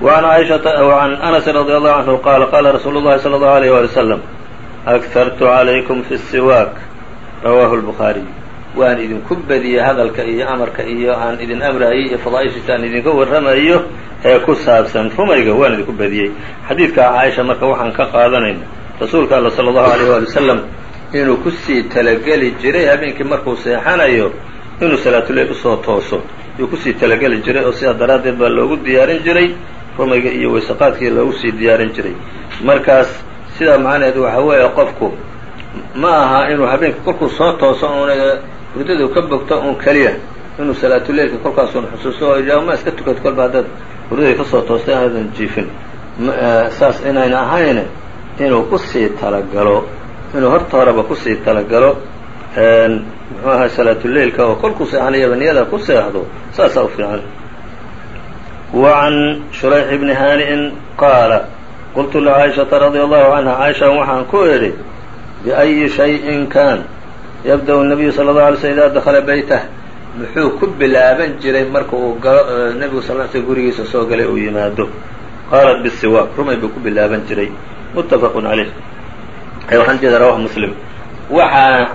Wacan caaishata wacan anasin radi allahu canhu qaala qaala rasuulu llahi sala allahu alayh waali wasalam akhartu calaykum fi siwaak. Rawaahu lbukhaariy waan idinku bediyey hadalka iyo amarka iyo aan idin amraayey iyo fadaaishiisa aan idinka warramayo ee ku saabsan rumayga waan idinku badiyey. Xadiidka caaisha marka waxaan ka qaadanayna rasuulka alla sala allahu aleyh waali wasalam inuu ku sii talageli jiray habeenkii markuu seexanayo inuu salaatuleyl u soo tooso yuu ku sii talageli jiray oo sidaa daraaddeed baa loogu diyaarin jiray rumayga iyo waysaqaadkii loogu sii diyaarin jiray. Markaas sidaa macnaheed waxa weeye qofku ma aha inuu habeenkii kolkuu soo tooso una hurdadu ka bogto un keliya inuu salaatuleilka kolkaasun xusuuso ma iska tukad kolba haddaad hurdaday ka soo toostay aadan jiifin. Eh, saas inayna ahayn inuu ku sii talagalo inuu horta horeba ku sii talagalo muxuu ahay salaatuleilka oo kolkuu seexanayaba niyada ku seexdo saasaa u fiican. Wacan shurayx ibni haani'in qaala qultu licaaishata radia allahu canha caaisha waxaan ku idhi biأyi shayin kan yabda nabiyu sala la alay slm idaa dakala beytah muxuu ku bilaaban jiray marka uu galo nabigu sal sl gurigiisa soo galay uu yimaado. Qaalat bisiwaaq rumay buu ku bilaaban jiray. Muttafaqun caleyh waxaan jeeda rawah muslim. Waxaa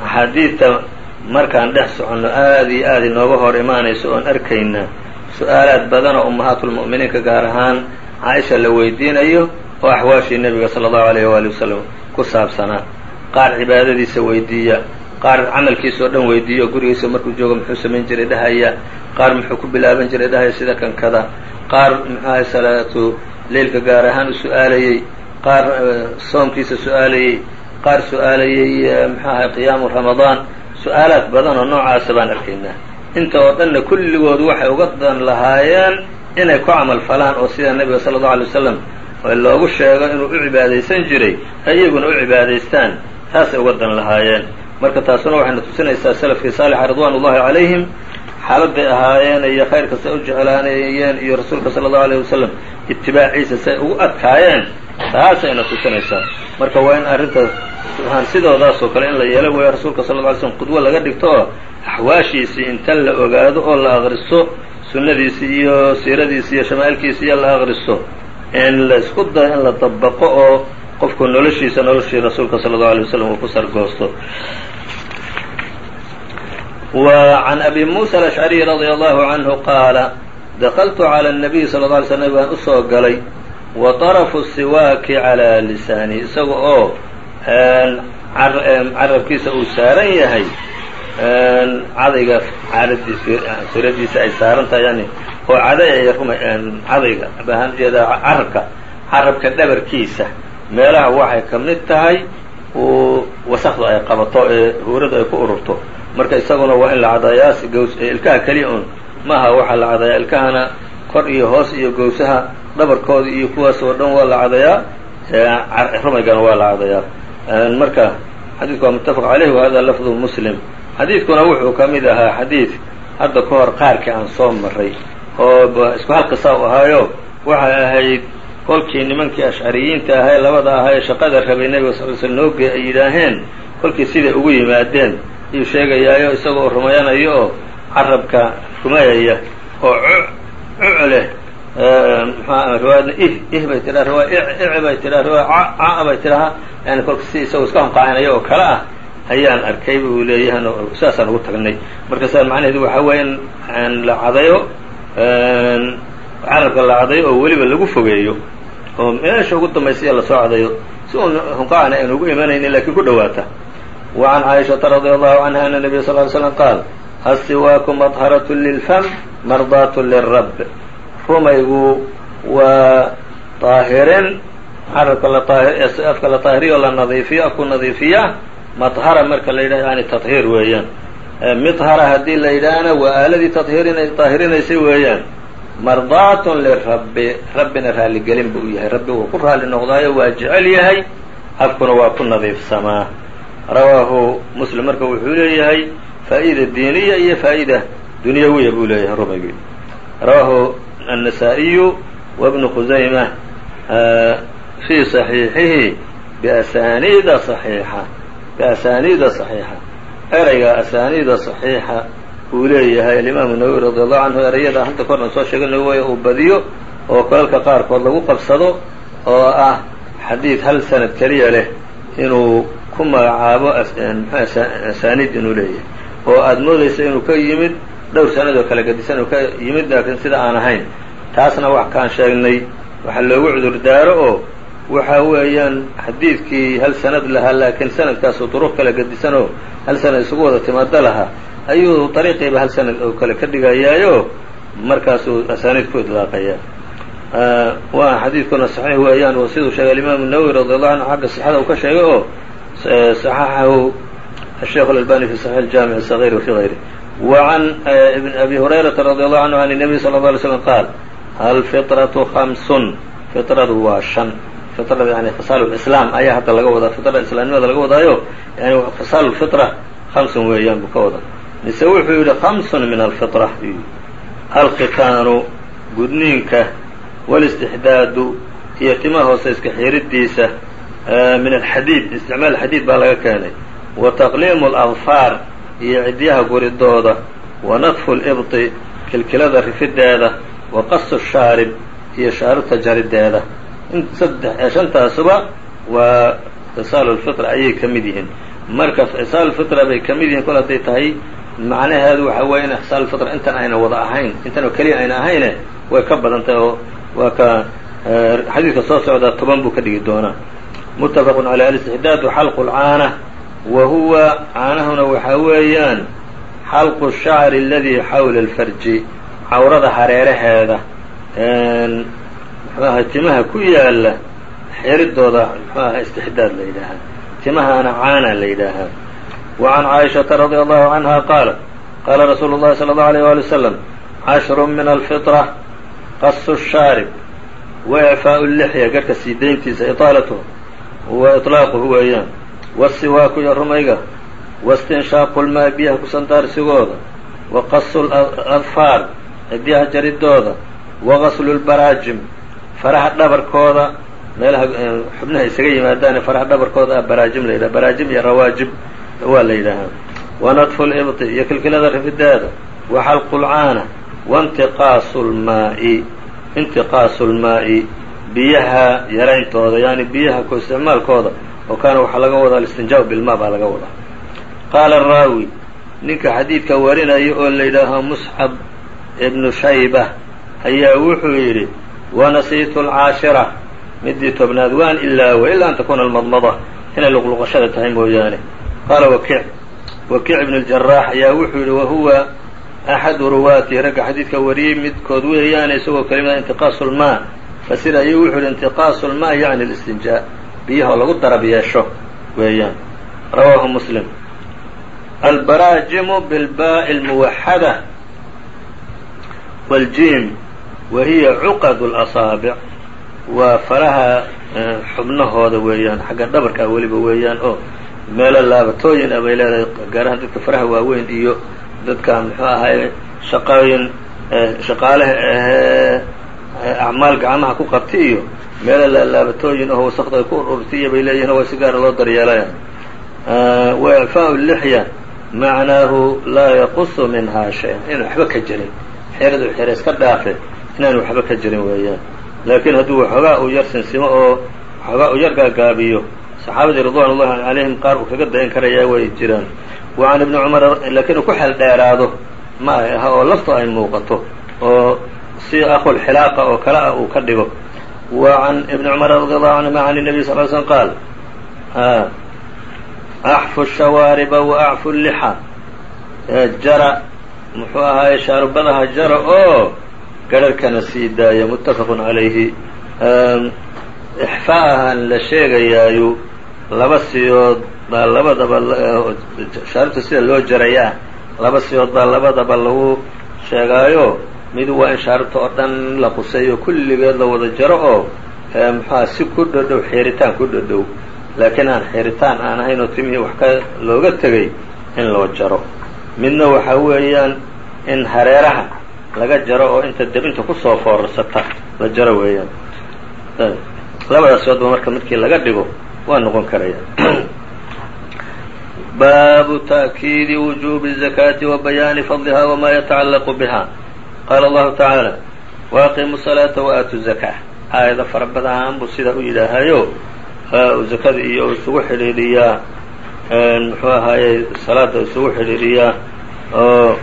xadiidta markaan dhex soconno aada iyo aada inooga hor imaanayso oon arkaynaa su'aalaad badan oo ummahaatulmu'miniinka gaar ahaan caaisha la weydiinayo oo axwaashii nebiga sala allahu alayh waali wasalam ku saabsanaa qaar cibaadadiisa weydiiya qaar camalkiisa oo dhan weydiiya oo gurigiisa markuu joogo muxuu samayn jiray dhahaya qaar muxuu ku bilaaban jiray dhahaya sida kan kada qaar muxuahay salaatu leilka gaar ahaan u su'aalayey qaar soomkiisa su'aalayey qaar su'aalayey muxuu ahay qiyaamu ramadaan su'aalaad badan oo noocaasa baan arkaynaa. Inta oo dhanna kulligood waxay uga dan lahaayeen inay ku camal falaan oo sida nebiga sala allau alay wasalam loogu sheego inuu u cibaadaysan jiray iyaguna u cibaadaystaan taasay uga dan lahaayeen. Marka taasuna waxayna tusinaysaa salafkii saalixa ridwaan ullahi calayhim xaaladay ahaayeen iyo khayrka say u jeclaanayeen iyo rasuulka sala allahu alayh wasalam itibaaciisa say ugu adkaayeen. Taasayna tusinaysaa. Marka waa in arrintaas sidoodaasoo kale in la yeelo weeyo rasuulka sala lla ly slm qudwo laga dhigto oo axwaashiisii inta la ogaado oo la aqriso sunnadiisi iyo siiradiisi iyo shamaa'ilkiisi iyo la aqriso in la isku dayo in la dabaqo oo qofku noloshiisa noloshii rasuulka sala allahu alay wasalam uu ku sargoosto wa can abi muusa alashcariy radia allahu canhu qaala dakaltu cala الnabiyi sala lla alay sl nabig baan usoo galay wa طarafu siwaaki calaa lisaanihi isaga oo carabkiisa uu saaran yahay cadayga siradiisa ay saaran tahay yani oo caday ruma cadayga baan ujeedaa carabka carabka dhabarkiisa meelaha waxay ka mid tahay uu wasakdu ay qabato ee huuradu ay ku ururto. Marka isaguna waa in la cadayaa gaws ilkaha keliya un maaha waxaa la cadayaa ilkahana kor iyo hoos iyo gawsaha dhabarkooda iyo kuwaas oo dhan waa la cadayaa rumaygana waa la cadayaa. Marka xadiidku waa mutafaq caleyh wahada lafdu muslim. Xadiidkuna wuxuu ka mid ahaa xadiid hadda ka hor qaarkii aan soo maray oo isku hal qisa u ahaayo. Waxay ahayd kolkii nimankii ashcariyiinta ahaa ee labada ahaa ee shaqada rabay nebiga sal sl nooge ay yidhaaheen kolkii siday ugu yimaadeen ayuu sheegayaayo isagoo rumayanayo oo carabka rumayaya oo cuc leh riwaayadna ih ih bay tidhaa riwaaya ic bay tidhaa riwaaya ca bay tidhaha yani kolka si isagoo iska honqaacinaya oo kale ah ayaan arkay buu leeyahan sidaasaan ugu tagnay. Marka saa macnaheedu waxaa weeye in la cadayo carabka la cadayo oo weliba lagu fogeeyo oo meesha ugu dambaysa lasoo cadayo si uun hunqaacna aynu ugu imanaynin lakiin ku dhowaata wa can caaishaةa radi allahu canha ana nabiya sal ly slam qaal aلsiwaaku maطharaة lilfam mardaat lirab rumaygu waa طaahirin carabka afka la طaahiriyo la nadiifiyo afku nadiifiya maطhara marka la yidhah yani taطhiir weeyaan mithara haddii la yidhaahna waa aaladii tahiirina طaahirinaysay weeyaan mardaat lirabbi rabbina raaligelin buu yahay rabbi wuu ku raali noqdaayo waa jecel yahay afkuna waa ku nadiifsamaa rawaahu muslim marka wuxuu leeyahay faa'iida diiniya iyo faa'ida dunyawiya buu leeyahay rumaygii rawaahu النasaaئiyu wbnu khusayma fii صaxiixihi biasaniida صaxiixa biasaniida صaxiixa erayga asaniida صaxiixa uu leeyahay alimaamu nawowi radi allahu canhu erayada hadda korna soo sheegana way uu badiyo oo kolalka qaarkood lagu qabsado oo ah xadiid hal sanad keliya leh inuu ku magacaabo asaaniid inuu leeyahay. Oo aada moodaysa inuu ka yimid dhowr sanadoo kala gadisan inuu ka yimid laakiin sida aan ahayn. Taasna wax kaan sheegnay waxaa loogu cudur daaro oo waxa weeyaan xadiidkii hal sanad lahaa laakiin sanadkaasu duruq kala gadisan oo hal sanad isugu wada timaado lahaa ayuu ariiqiiba hal sanad oo kale ka dhigayaayo markaasuu asaaniid ku idlaaqaya ah, waa xadiidkuna saxiix weeyaan oo siduu sheegay alimaamu nawowi radi allahu canhu xagga sixada uu ka sheegay oo eh, saxaxahu asheikhu alalbani fi saxiix aljamic asaqir wafi hayri wacan eh, ibn abi hurayrata radi allahu canhu can inabiy sala alla alay slam qaal alfitratu hamsun fitradu waa shan. Fitrada yani khisaalulislaam ayaa hadda laga wadaa fitrada islaamnimada laga wadaayo yani khisaalu lfitra hamsun weeyaan buu ka wada mise wuxuu yidhi hamsun min alfitra alqitaanu gudniinka walistixdaadu iyo timaha hoose iska xiridiisa min alxadiid isticmaal xadiid baa laga keenay. Wa taqliimu aladfaar iyo cidyaha guridooda wa nadfu libطi kilkilada rifideeda wa qasu shaarib iyo shaaribta jarideeda. Shantaasuba waa fisaalu lfitra ayay ka mid yihiin. Marka fisaalu lfitra bay ka mid yihiin kol hadday tahay macnaheedu waxa weeye in fisaalu lfitra intan ayna wada ahayn intan oo keliya ayna ahayne way ka badan tahay oo waa ka xadiidka soo socdaa toban buu ka dhigi doonaa. Mutafaqun caley alistixdaadu xalqu lcaana wa huwa caanahuna waxaa weeyaan xalqu shacri aladii xawla alfarji cawrada hareeraheeda muxuaha timaha ku yaalla xiridooda muxuaha istixdaad la yidhaahaa timahana caana la yidhaahaa wa can caaishaةa radi allahu canha qaalat qaala rasuulu اllahi salى اllahu alيyه wali wslam cashru min alfiطra qasu shaarib wa icfaau lixya garhka sii dayntiisa iطaalatuhu wa iطlaaquhu weeyaan wasiwaaku iyo rumayga wastinshaaqu lmaa biyaha kusandaarsigooda wa qasu ladfaar cidyaha jaridooda wa gaslu lbaraajim faraha dhabarkooda meelaha xubnaha isaga yimaadaane faraha dhabarkooda ah baraajim la yidhaha baraajim iyo rawaajib waa la yidhaahaa. Wa nadfu libti iyo kilkilada rifideeda wa xalqu lcaana waintiqaasu lmaa'i intiqaasu lmaa'i biyaha yarayntooda yani biyaha ku isticmaalkooda oo kaana waxaa laga wadaa alistinjaa bilmaa baa laga wadaa. Qaala araawi ninka xadiidka warinaya oo la yidhaaho musxab ibnu shayba ayaa wuxuu yidhi wanasiitu alcaashira midii tobnaad waan ilaawa ilaa an takuuna almadmada. Inay luqluqashada tahay mooyaane qaala wakiic wakiic ibnu ljaraax ayaa wuxuu yidhi wahuwa axadu ruwaatihi. Ragga xadiidka wariyey midkood weeyaane isagoo kelimada intiqaasu lmaa fasir ayuu wuxuu yihi intiqaasu lmaa yacni listinjaa biyahoo lagu darab yeesho weeyaan. Rawaahu muslim. Albaraajimu bilbaai lmuwaxada wاljim wa hiya cuqad اlasaabic waa faraha xubnahooda weeyaan xagga dhabarkaa weliba weeyaan oo meelo laabatooyin a bay leedahay gaar ahaan dadka faraha waaweyn iyo dadka muxuu ahaye shaqooyin shaqaalaha ahee acmaal gacmaha ku qabta iyo meelo laalaabatooyin oo wasaqda ku ururtiya bay leeyihiin waa si gaara loo daryeelaya wa icfaau lixya macnaahu laa yaqusu minhaa shay-an. Inaan waxba ka jirin. Xeeradu xeere iska dhaafe inaan waxba ka jirin weeyaan. Laakiin hadduu waxoogaa uu yar sinsimo oo waxoogaa uu yar gaagaabiyo saxaabadii ridwan ullahi calayhim qaar uu kaga dayan karayaa way jiraan. Wa can ibni cumar laakiin uu ku xeel dheeraado ma ay aha oo laftu ay muuqato oo si aqulxilaaqa oo kale ah uu ka dhigo. Wa can ibni cumar radi allahu canhuma can الnabiy sal l qaal axfu shawaariba wa acfu lixa. Jara muxuu ahaaye shaarubadaha jara oo garharhkana sii daaya muttafaqun calayhi. Ixfa'ahan la sheegayaayu laba siyood baa labadaba shaarubta sida loo jarayaa laba siyood baa labadaba lagu sheegaayo. Mid waa in shaarubta oo dhan la quseeyo kulligeed la wada jaro oo muxuaha si ku dhodhow xeeritaan ku dhodhow laakiin aan xeeritaan aan ahayn oo timihii wax ka looga tegay in loo jaro. Midna waxa weeyaan in hareeraha laga jaro oo inta debinta ku soo foorarsata la jaro weeyaan. Labadaas soodba marka midkii laga dhigo waa noqon karaya. Baabu ta'kiidi wujuubi الzakaati wa bayaani fadliha wama yatacallaqu biha qaala tacaala waaqimu salaata wa aatu zakaa aayado fara badan buu sidaa u yidhaahayo zakada iyo isugu xidhiidhiyaa muxuu ahaaye salaada isugu xidhiidhiyaa oo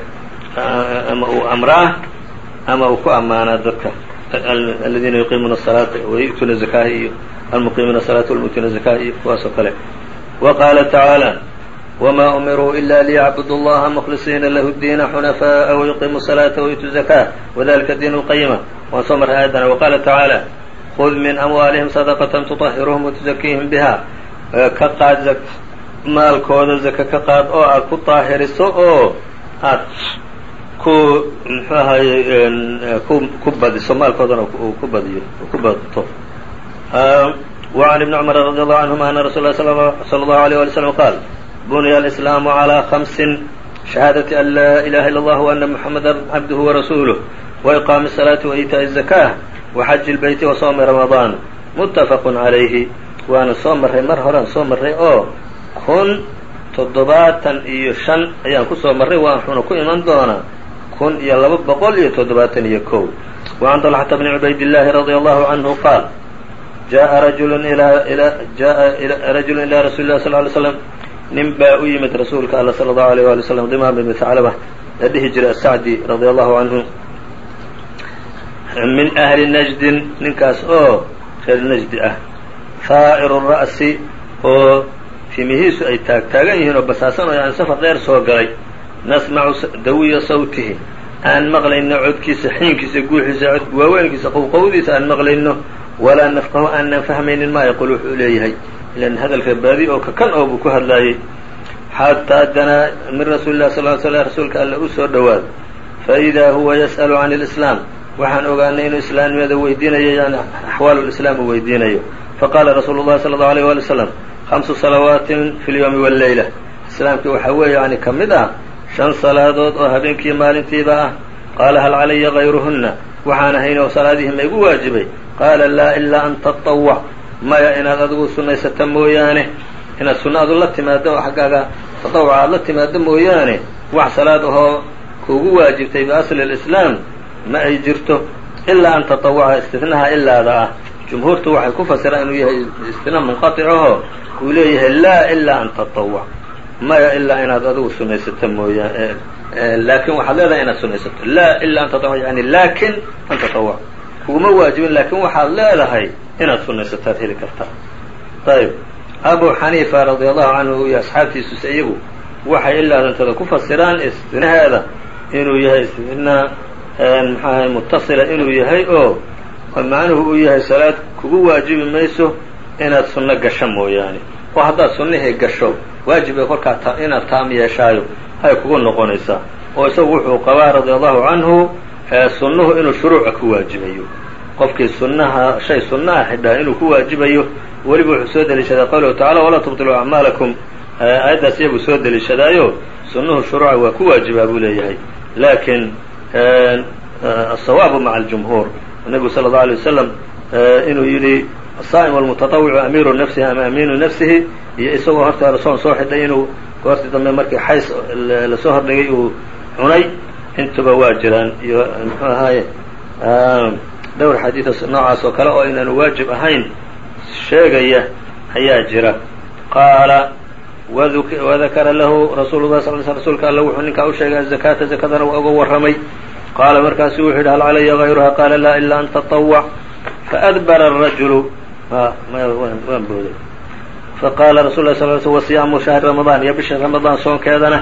ama uu amraa ama uu ku ammaanaa dadka aladiina yuqiimuuna الsalaata wayu'tuuna zakaaha iyo almuqiimuuna الsalaata walmu'tuuna zakaha iyo kuwaas oo kale wa qaala tacaala wma umiruu ila liyacbudu اllaha mkhlisiina lahu diina xunafaءa wayuqimu الsalaata wayutu zakaa wadalika diin اlqayima waan soo marray aayaddana waqaala tacaala khud min amwaalihim sadaqatan tuطahiruhum watuzakiihim biha ka qaad maalkooda zaka ka qaad oo aad ku daahiriso oo aad ku mxuu ahaye ku badiso maalkoodana ku badiyo ku badto وعn iبn cmr radي allahu canهuma ana rasul lah slى اllahu عalيه alي slm qaal bunya الإسlاam عlى خمس شhahaadaة an laa إlaha ilا اllah وأna mحamada cabdh وrasuulه وإqاam الصلاaةi وإيtaaء الزakاة وxaji الbeyti وصوmi رamaضaan متafq عalayhi waana soo marray mar horean soo marray oo kun toddobaatan iyo shan ayaan kusoo marray waxuuna ku iman doonaa kun iyo laba boqol iyo toddobaatan iyo kow. Wacan طalxata bni cubaydillaahi radia allahu canhu qaal jaa rajulu jaa rajulu ilaa rasuli lah sal lay slam nin baa u yimid rasuulka alla sala allahu alayh wali slam dimaam ibni taclaba la dhihi jiray asacdi radia allahu canhu min ahli najdin ninkaas oo reer najdi ah faa'iru ra'si oo timihiisu ay taagtaagan yihiin oo basaasan oo yani safar dheer soo galay nasmacu dawiya sawtihi. Aan maqlayno codkiisa xiinkiisa guuxiisa waaweynkiisa qowqowdiisa aan maqlayno. Walaa nafqahu aanan fahmaynin maa yaqul wuxuu leeyahay. Ilan hadalka baadi oo kakan oo buu ku hadlaayey. Xataa danaa min rasuuli lah sal sl rasuulka alle u soo dhowaado faidaa huwa yas'alu can اlislaam waxaan ogaanay inuu islaamnimada weydiinayo yani axwaal lislaam uu weydiinayo. Faqaala rasuulu llahi sala allahu alayh wali wasalam hamsu salawaatin fi lyowmi walleyla islaamkii waxaa weeye yani ka mid ah shan salaadood oo habeenkii maalintiiba ah. Qaala hal calaya gayruhunna? Waxaan ahayn oo salaadihii ma igu waajibay? Qaala laa ilaa an tatawwac maya inaad adigu sunnaysata mooyaane. Inaad sunna adu la timaado oo xaggaaga tatawuca aad la timaado mooyaane. Wax salaad ahoo kuugu waajibtay biasli lislaam ma ay jirto. Ilaa an tatawuca istinaha ilaada ah. Jumhuurtu waxay ku fasiraan inuu yahay istina munqaطicaho uu leeyahay laa ilaa an tatawuc maya ilaa inaad adigu sunaysato mooyaan laakin waxaad leedahay inaad sunaysato. Laa ilaa an tatawuc yani laakin an tatawuc kuguma waajibin laakin waxaad leedahay inaad sunaysataad heli kartaa. Ayb abu xaniifa radi allahu canhu iyo asxaabtiisuse iyagu waxay ilaadantada ku fasiraan istinaheeda inuu yahay istina maxaaha mutasila inuu yahay oo macnuhu uu yahay salaad kugu waajibi mayso inaad sunno gasho mooyaane oo haddaad sunnihii gasho waajib bay kolkaa inaad taam yeeshaayo ay kugu noqonaysaa oo isagu wuxuu qabaa radi allahu canhu sunnuhu inuu shuruuca ku waajibayo. Qofkii sunnaha shay sunno ah xidhaa inuu ku waajibayo weliba wuxuu soo deliishadaa qawlahu tacala walaa tubtiluu acmaalakum. Aayaddaas iyabuu soo deliishadaayo sunnuhu shuruuca waa ku waajibaa buu leeyahay. Laakiin asawaabu maca aljumhuur. Nabigu sala allau alay wasalam inuu yidhi الصaa'im والmutaطawicu amiiru nafsihi ama amiinu nafsihi iyo isagoo horta rasoon soo xidhay inuu goortii dambe markii xays lasoo hordhigay uu cunay intuba waa jiraan iyo mxuu ahaaye dhowr xadiido noocaas oo kale oo inaanu waajib ahayn sheegaya ayaa jira qaala wadakara lahu rasuulu lah sal rsulka alla wuxuu ninkaa u sheegay azakaata zakadana waa uga warramay qaala markaasu wuxuu yidhi hal calaya غayruha qaala laa ilaa an taطawc faadbara الrajulu waan booday faqaala rasul lh sl sl wasiyaamu shahri ramadaan iyo bisha ramadaan soonkeedana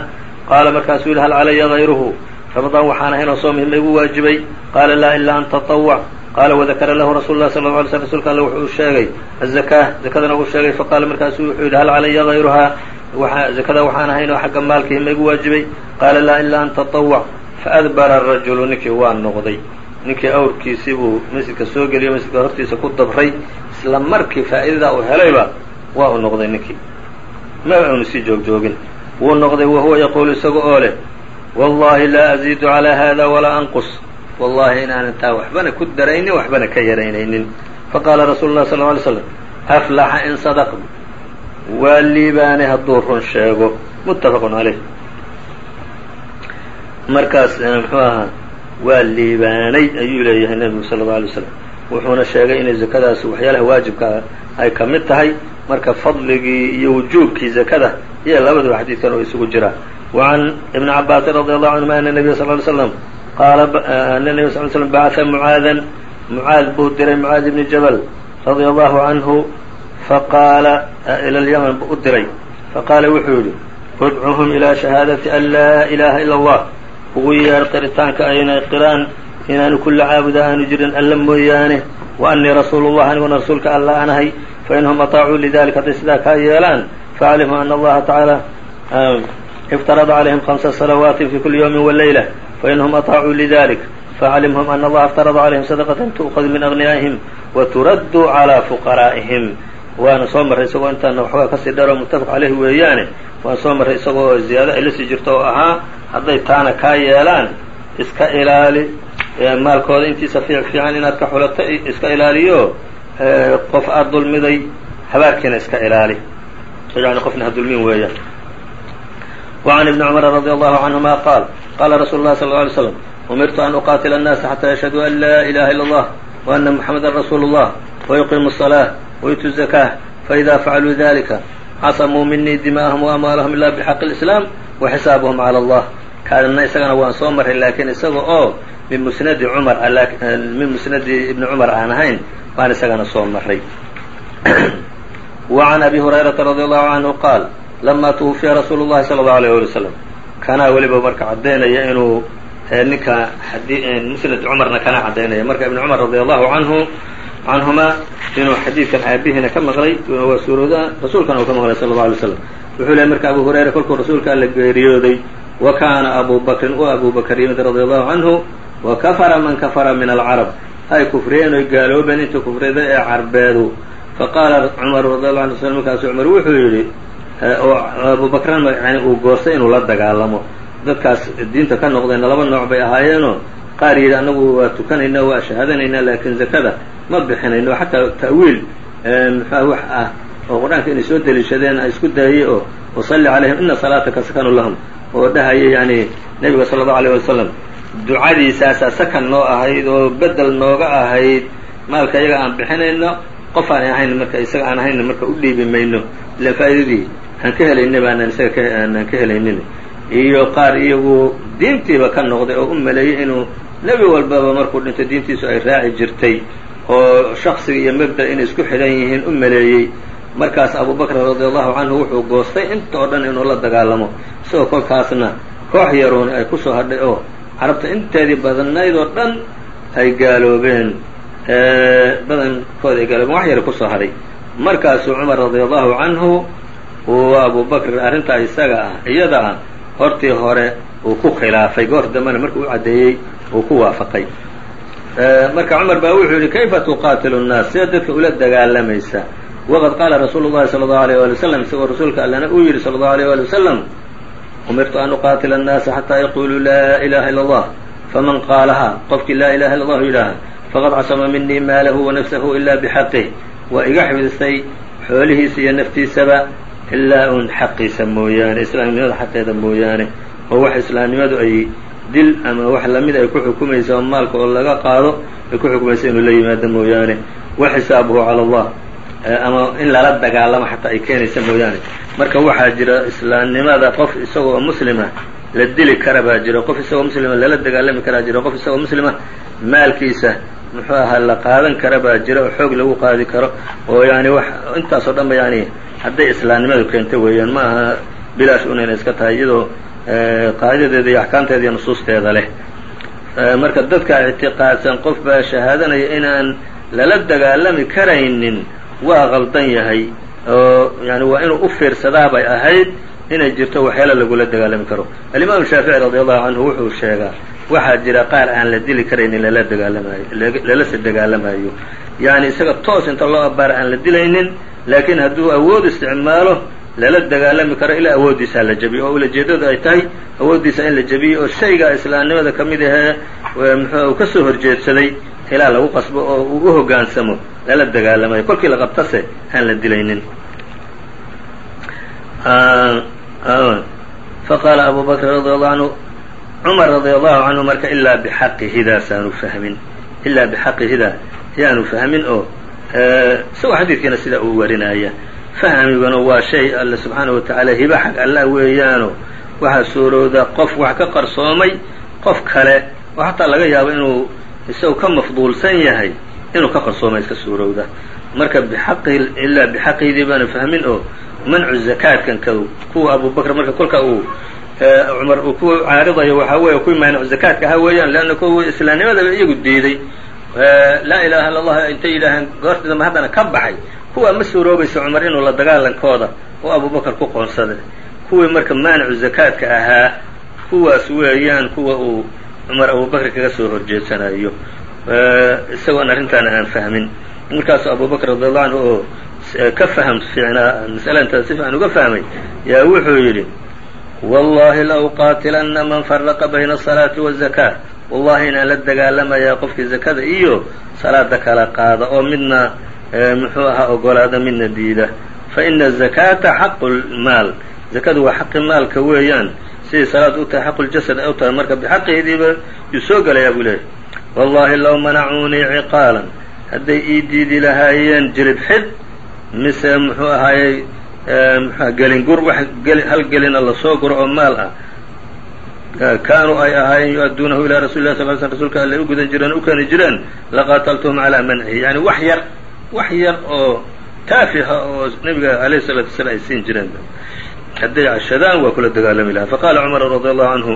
qaala markaasuu yidhi hal calaya hayruhu ramadaan waxaan ahaynoo soomhi ma igu waajibay qaala laa ila an taطawc qaala wadakara lahu rasul lah sal ly sl rsulka alle wuxuu sheegay azakaa zakadana uu sheegay faqaala markaasu wuxuu yidhi hal calaya hayruhaa zakada waxaan ahaynoo xagga maalkihi ma igu waajibay qaala laa ilaa an taطawc faadbara rajulu ninkii waa noqday ninkii awrkiisii buu masjidka soo geliyo masjidka hortiisa ku dabray isla markii faa'idadaa uu helayba waa uu noqday ninkii. Ma aanu sii joogjoogin wuu noqday wahuwa yaquulu isaga oo leh wallahi laa aziidu calaa hada walaa anqus. Wallahi inaanan taa waxbana ku daraynin waxbana ka yaraynaynin. Faqaala rasuulu lah sal alay slam aflaxa in sadq waa liibaanay hadduu run sheego. Muttafaqun caleyh markaas muxuu ahaa waa liibaanay ayuu leeyahay nebigu sala allau alay slam wuxuuna sheegay inay zakadaasi waxyaalaha waajibkaa ay ka mid tahay. Marka fadligii iyo wujuubkii zakada iyo labadaba xadiidkan oo isugu jira. Wacan ibni cabaasin radi allahu canhuma ana nebiya sal ly slam qaala ana nebiya sal slm bacaa mucaadan mucaad buu diray mucaad ibni jabal radia allahu canhu faqaala ila lyaman u diray. Faqaala wuxuu yidhi udcuhum ilaa shahaadati an laa ilaaha ila allah ugu yeer qiritaanka aynay qiraan inaanu kulla caabuda aanu jirin alla mooyaane wa annii rasuulu llah aniguna rasuulka alla anahay fainhum ataacuu lidalika hadday sidaa kaa yeelaan faaclimuu ana allaha tacaala iftarada calayhim hamsa salawaatin fi kuli yawmin walayla fainhum ataacuu lidalik faaclimhum ana allaha iftarada calayhim sadaqatan tu'khadu min agniyaa'ihim wa turaddu calaa fuqaraa'ihim waana soo marray isagoo intaana waxoogaa kasii dharoo muttafaq caleyhi weeyaane waan soo marray isagoo ziyaado ay la sii jirto oo ahaa hadday taana kaa yeelaan iska ilaali maalkooda intiisa fiic fiican inaad ka xulato iska ilaaliyo qof aada dulmiday habaarkiina iska ilaali yani qofna ha dulmin weeyaan وعn iبn cmr radي allahu canهuma qaal qala rasuulu الlahi sal ه alay slam umirtu an uqaatila الnaasa xatى yashhaduu an laa ilaha ilا اllah وأna muxamada rasuulu الlah ويuqimu الصلاة ويutu الزakاة faإida facaluu dalika casamuu minii dima'ahum وamwaalahum ila bxaq الإسlاam وxisaabهm calى الlah kaadna isagana waan soo marray laakiin isaga oo min musnadi cumar min musnadi ibni cumar aan ahayn baan isagana soo maray وعn abi هurayraةa radي allahu canhu qaal lama twufiya rasuulu الlahi salى الlaه عalيه alي wslam kanaa weliba marka caddaynaya inuu ninka msnad cumarna kana cadaynaya marka ibn cumar radi allahu canhu canhuma inuu xadiidkan aabihiina ka maqlay waa suurooda rasuulkana uu ka maqlay sal اla alay slam wuxuu lehy marka abu hurayra kolkuu rasuulkaa la geeriyooday wa kaana abuu bakrin u abu bakr yimid radi allahu canhu wa kafara man kafara min alcarab ay kufriyeen oy gaaloobeen intii kufrida ee carbeedu. Faqaala cumar radi allahu alay slm markaasu cumar wuxuu yidhi oo abu bakrana yani uu goostay inuu la dagaalamo dadkaas diinta ka noqdeenna laba nooc bay ahaayeenoo qaar yidhi annagu waa tukanaynaa waa shahaadanaynaa laakiin zakada ma bixinayno xataa ta'wiil muxua wax ah oo qur'aanka inay soo deliishadeen isku daayey oo wasalli calayhim ina salaataka sakanu lahum oo dhahaya yani nebiga sala allahu alayh wasalam ducadiisaasaa sakan noo ahayd oo bedel nooga ahayd maalka iyaga aan bixinayno qof aan ahayn marka isaga aan ahayn marka u dhiibi mayno. Ila faa'iidadii aan ka helayna baanaan isaga aanaan ka helaynin iyo qaar iyagu diintiiba ka noqday oo u maleeyey inuu nebi walbaba markuu dhinto diintiisu ay raaci jirtay oo shaksiga iyo mabda inay isku xidhan yihiin u maleeyey markaas abu bakr radi allahu canhu wuxuu goostay inta oo dhan inuu la dagaalamo. Isagoo kolkaasna koox yarooni ay ku soo hadhay oo carabta inteedii badnayd oo dhan ay gaaloobeen. Badankooda ay gaaloobeen wax yar ku soo hadhay. Markaasuu cumar radi allahu canhu uu abu bakr arrintaa isaga ah iyada ah hortii hore uu ku khilaafay goor dambena markuu u caddeeyey uu ku waafaqay. Marka cumar baa wuxuu yihi kayfa tuqaatilu nnaas? Sidae dadka ula dagaalamaysa waqad qaala rasuulu llahi sala allahu alayh ali wasalam isagoo rasuulka allana uu yihi sala allahu alayh ali wasalam umirtu an uqaatila annaasa xataa yaquluu laa ilaaha illa allah faman qaalaha qofkii laa ilaha illa allahu yidhaaha faqad casama minii maalahu wa nafsahu ilaa bixaqih waa iga xifdistay xoolihiisa iyo naftiisaba ilaa un xaqiisa mooyaane islaamnimada xaqeeda mooyaane oo wax islaamnimadu ay dil ama wax la mid ay ku xukumaysa oo maalka oo laga qaado ay ku xukumaysa inuu la yimaado mooyaane. Wa xisaabuhu cala allah ama in lala dagaalamo xataa ay keenaysa mooyaane. Marka waxaa jira islaamnimada qof isagoo muslima la dili kara baa jira. Qof isagoo muslima lala dagaalami karaa jira. Qof isagoo muslima maalkiisa muxuu ahaa la qaadan kara baa jira oo xoog lagu qaadi karo oo yani wax intaasoo dhan ba yani hadday islaamnimadu keento weeyaan ma aha bilaash unayna iska tahay iyadoo qaacidadeeda iyo axkaamteeda iyo nusuusteeda leh. Marka dadka ictiqaadsan qof baa shahaadanaya inaan lala dagaalami karaynin waa qaldan yahay oo yani waa inuu u fiirsadaa bay ahayd inay jirto waxyaala lagula dagaalami karo. Alimaamu shaafici radi allahu canhu wuxuu sheegaa waxaa jira qaar aan la dili karaynin lala dagaalamayo lalase dagaalamayo yani isaga toos inta loo abaara aan la dilaynin laakiin hadduu awood isticmaalo lala dagaalami karo ilaa awooddiisaa la jabiyo oo ulajeedadu ay tahay awooddiisa in la jabiyo oo shaygaa islaamnimada ka mid ahee muxuu uu ka soo horjeedsaday ilaa lagu qasbo oo uu u hoggaansamo lala dagaalamayo kolkii la qabtase aan la dilaynin. Faqaala abu bakr radi allahu canhu cumar radi allahu canhu marka ilaa bixaqi hidaasaanu fahmin. Ilaa bixaqi hidaa yaanu fahmin oo isagoo xadiidkiina sidaa uu warinaya fahmiguna waa shay alle subxaana wa tacaala hiba xag allah weeyaano. Waxaa suurowda qof wax ka qarsoomay qof kale oo xataa laga yaabo inuu isagu ka mafduulsan yahay inuu ka qarsoomay iska suurowda marka bixaqihi ilaa bixaqihidii baanu fahmin oo mancu zakaadkan ka kuwa abubakr marka kolka uu cumar uu ku caaridayo waxaa weeye kuwii maanicu zakaadka ahaa weeyaan leanna kuwa islaamnimadaba iyagu diiday. Laa ilaha illa allah intay yidhaaheen goortii dambe haddana ka baxay. Kuwaa ma suuroobaysa cumar inuu la dagaalankooda oo abubakar ku qoonsaday. Kuwii marka maanicu zakaadka ahaa kuwaas weeyaan kuwa uu cumar abubakr kaga soo horjeedsanayo. Isagoon arrintaana aan fahmin. Markaasuu abubakr radi allahu canhu oo ka fahm fiicnaa mas'alantaas si fiican uga fahmay yaa wuxuu yidhi wallahi la uqaatilana man faraqa bayna asalaati wazakaa wallahi inaan la dagaalamayaa qofkii zakada iyo salaada kala qaada oo midna muxuu ahaa ogolaada midna diida. Fa ina azakaata xaqu lmaal zakadu waa xaqi maalka weeyaan. Siday salaad u tahay xaqu ljasad ay u tahay marka bixaqihidiiba yuu soo gelayaa buu leeyahy wallahi low manacuunii ciqaalan. Hadday ii diidi lahaayeen jilib xid mise muxuu ahaayey mxua gelin gur wax hal gelina la soo guro oo maal ah. Kaanuu ay ahaayeen yu-adduunahu ilaa rasuli lah sal l sl rsulka alle u gudan jireen u keeni jireen laqaataltuhum calaa mancihi yani wax yar wax yar oo taafiha oo nebiga alayh الsalatu wasalaam ay siin jireen. Hadday cashadaan waa kula dagaalami lahaa faqaala cumar radi allahu canhu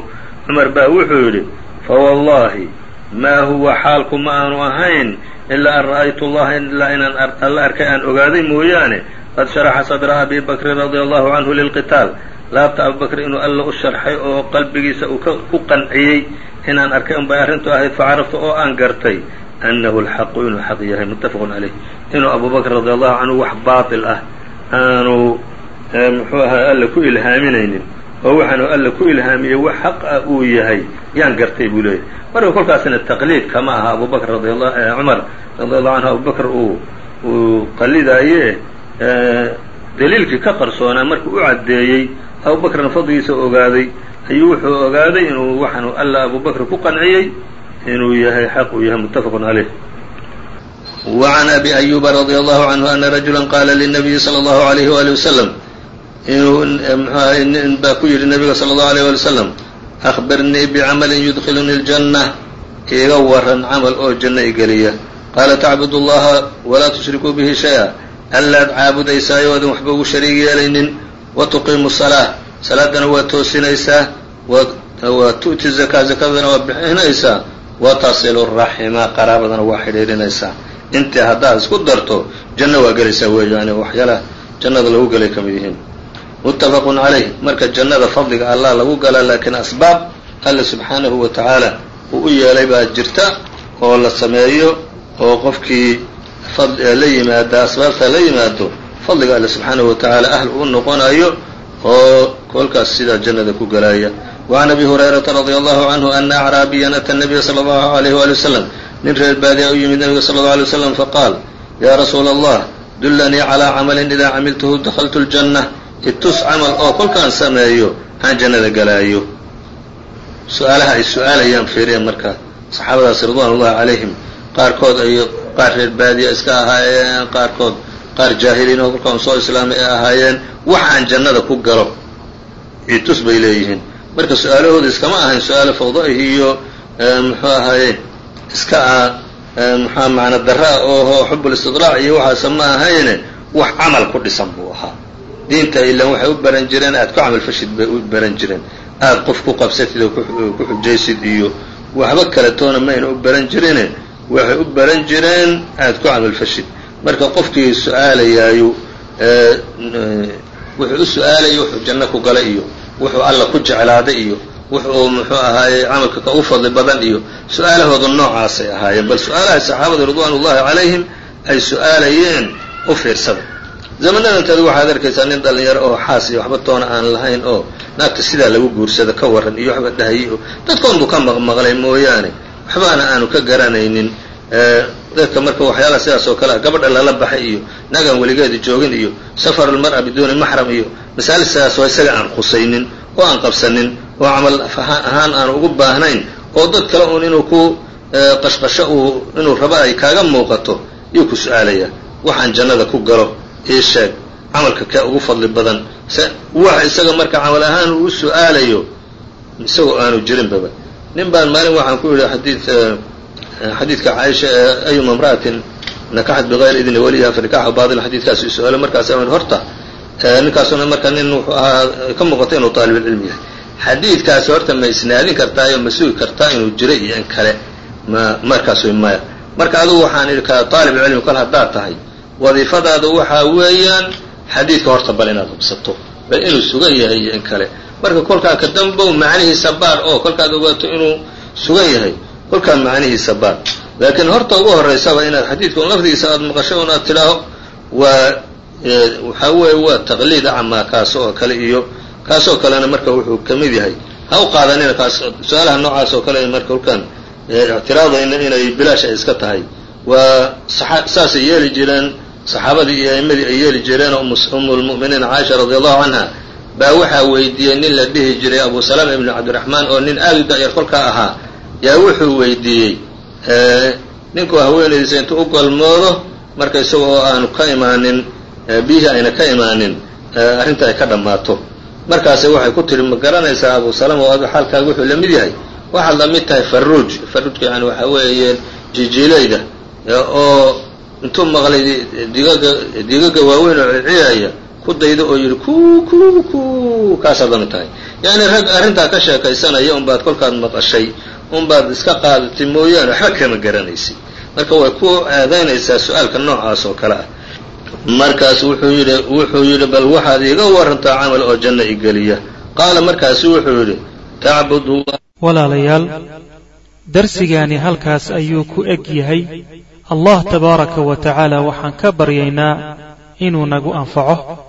cumar baa wuxuu yidhi fawallahi maa huwa xaalku ma aanu ahayn ilaa an ra'aytu allaha ilaa inaan alla arkay aan ogaaday mooyaane qad sharaxa sadra abi bakrin radia allahu canhu lilqitaal laabta abubakr inuu alla u sharxay oo qalbigiisa uu ku qanciyey inaan arkay un bay arrintu ahayd facaraftu oo aan gartay annahu alxaqu inuu xaq yahay muttafaqun caleyh inuu abubakr radi allahu canhu wax baatil ah aanu muxuu ahaa alla ku ilhaaminaynin oo waxaanu alla ku ilhaamiyey wax xaq ah uu yahay yaan gartay buu leeyahy marka kolkaasina taqliid kama aha abubakr radi cumar radi allahu canhu abubakr uu uu qalidaaye daliilkii ka qarsoonaa markuu u caddeeyey abubakrna fadligiisa ogaaday ayuu wuxuu ogaaday inuu waxaanu alla abubakr ku qanciyey inuu yahay xaq uu yahay muttafaqun caleyh وعn أbي أyuba رadي الله عanه أna رaجuلا qاla للنaبiyi slى الlه عlيه وaلي وsلم inuu nin baa ku yidhi nabiga slى الlه عليه وaلي وsلم أخbirnii bcml yudkilnii الجنة iiga waran camal oo janno igeliya qaala tacbud الlaha walaa تushrikuu bihi شhayئa anlaad caabudaysaayo oodan waxba ugu shariig yeelaynin wa tuqiimu salaa salaadana waa toosinaysaa waa tu'ti zakaa zakadana waa bixinaysaa wa tasilu raxima qaraabadana waa xidhiirinaysaa intii haddaad isku darto janna waa gelaysaa weeyaane waxyaalaha jannada lagu galay ka mid yihiin muttafaqun calayh marka jannada fadliga allah lagu galaa laakiin asbaab alle subxaanahu wa tacaala uu u yeelay baa jirta oo la sameeyo oo qofkii la yimaada asbaabta la yimaado fadliga alle subxaanahu watacaala ahl u noqonayo oo kolkaas sidaa jannada ku galaaya. Wacan abi hurayrata radia allahu canhu ana acraabiyan ata nabiya sala allahu alayh waali wasalam nin reer baadiya u yimid nabiga sala allau alay waslam faqaal yaa rasuul allah dullanii calaa camalin idaa camiltuhu dakhaltu ljanna itus camal oo kolkaan sameeyo aan jannada galaayo. Su'aalaha ay su'aalayaan fiiriya marka saxaabadaas ridwan ullahi calayhim qaarkood ay qaar reer baadiya iska ahaayeen qaarkood qaar jaahiliin oo kolkaan soo islaamay ay ahaayeen. Wax aan jannada ku galo itus bay leeyihiin. Marka su'aalahooda iskama ahayn su'aalo fawda-ih iyo muxuu ahaye iska ah muxua macna daraa ooho xubul istidraac iyo waxaase ma ahayne wax camal ku dhisan buu ahaa. Diinta ilan waxay u baran jireen aad ku camal fashid bay u baran jireen. Aada qof ku qabsatid oo ku xujaysid iyo waxba kale toona mayna u baran jirine waxay u baran jireen aad ku camal fashid marka qofkii su'aalayaayu wuxuu u su'aalaya wuxuu janno ku gala iyo wuxuu alla ku jeclaaday iyo wuxuu muxuu ahaaye camalka ka u fadli badan iyo su'aalahooda noocaasay ahaayeen. Bal su'aalaha saxaabada ridwaan ullahi calayhim ay su'aalayeen u fiirsada. Zamanadanteeda waxaad arkaysaa nin dhalinyaro oo xaas iyo waxba toona aan lahayn oo naagta sidaa lagu guursada ka waran iyo waxba dhahayay oo dadkoon buu ka maqmaqlay mooyaane waxbaana aanu ka garanaynin. Dadka marka waxyaalaha sidaas oo kale a gabadha lala baxay iyo nagaan weligeeda joogin iyo safarulmar-a biduuni maxram iyo masaa'il sidaas oo isaga aan khusaynin oo aan qabsanin oo camal ahaan aan ugu baahnayn oo dad kale uun inuu ku qashqasho uu inuu rabo ay kaaga muuqato yuu ku su'aalayaa waxaan jannada ku galo ii sheeg camalka kee ugu fadli badan. Wax isaga marka camal ahaan uu su'aalayo isagoo aanu jirinbaba nin baan maalin waxaan ku yidhi xadiid xadiidka caaisha ee ayuma imra'atin nakaxat bigayri idni waliha fa nikaxu baadil xadiidkaas u su'aalo markaas horta ninkaasuna marka nin wuxuu ahaa ka muuqata inuu taalibulcilmi yahay. Xadiidkaasi horta ma isnaadin kartaayo ma sugi kartaa inuu jiro iyo in kale. Ma markaas maya. Marka adugu waxaan idhi ka taalibulcilmi kol haddaad tahay wadiifadaada waxaa weeyaan xadiidka horta bal inaad hubsato bal inuu sugan yahay iyo in kale marka kolkaa ka dambow macnihiisa baar oo kolkaad ogaato inuu sugan yahay kolkaan macnihiisa baar. Laakiin horta ugu horeysaba inaad xadiidka un lafdigiisa aada maqasho un aad tidhaaho waa waxaa weeye waa taqliid acmaa kaas oo kale iyo kaasoo kalena marka wuxuu ka mid yahay. Ha u qaadanina kaas su'aalaha noocaas oo kale marka kolkaan ictiraadayna inay bilaash ay iska tahay. Waa saasay yeeli jireen saxaabadii iyo a'imadii ay yeeli jireen oo umu lmu'miniin caaisha radi allahu canha baa waxaa weydiiyey nin la dhihi jiray abu salama ibnu cabdiraxmaan oo nin aada u da-yar kolkaa ahaa. Yaa wuxuu weydiiyey ninku haweenaydiisa intuu u galmoodo marka isaga oo aanu ka imaanin biyihii ayna ka imaanin arrinta ay ka dhammaato. Markaase waxay ku tihi ma garanaysaa abu salama oo xaalkaaga wuxuu la mid yahay? Waxaad la mid tahay faruuj faruujka yani waxaa weeye jijiilayda oo intuu maqlay digaga digaga waaweyn oo cilciyaya ku dayda oo yidhi ku ku ku kaasaad la tahay. Yani rag arrintaa ka sheekaysanaya unbaad kolkaad maqashay unbaad iska qaadatay mooyaane waxba kama garanaysid marka way ku aadaynaysaa su'aalka noocaas oo kale ah. Markaas wuxuu yidhi wuxuu yidhi bal waxaad iiga warantaa camal oo janno igeliya qaala markaasu wuxuu yidhi tacbud walaalayaal darsigaani halkaas ayuu ku eg yahay. Allah tabaaraka wa tacaala waxaan ka baryaynaa inuu nagu anfaco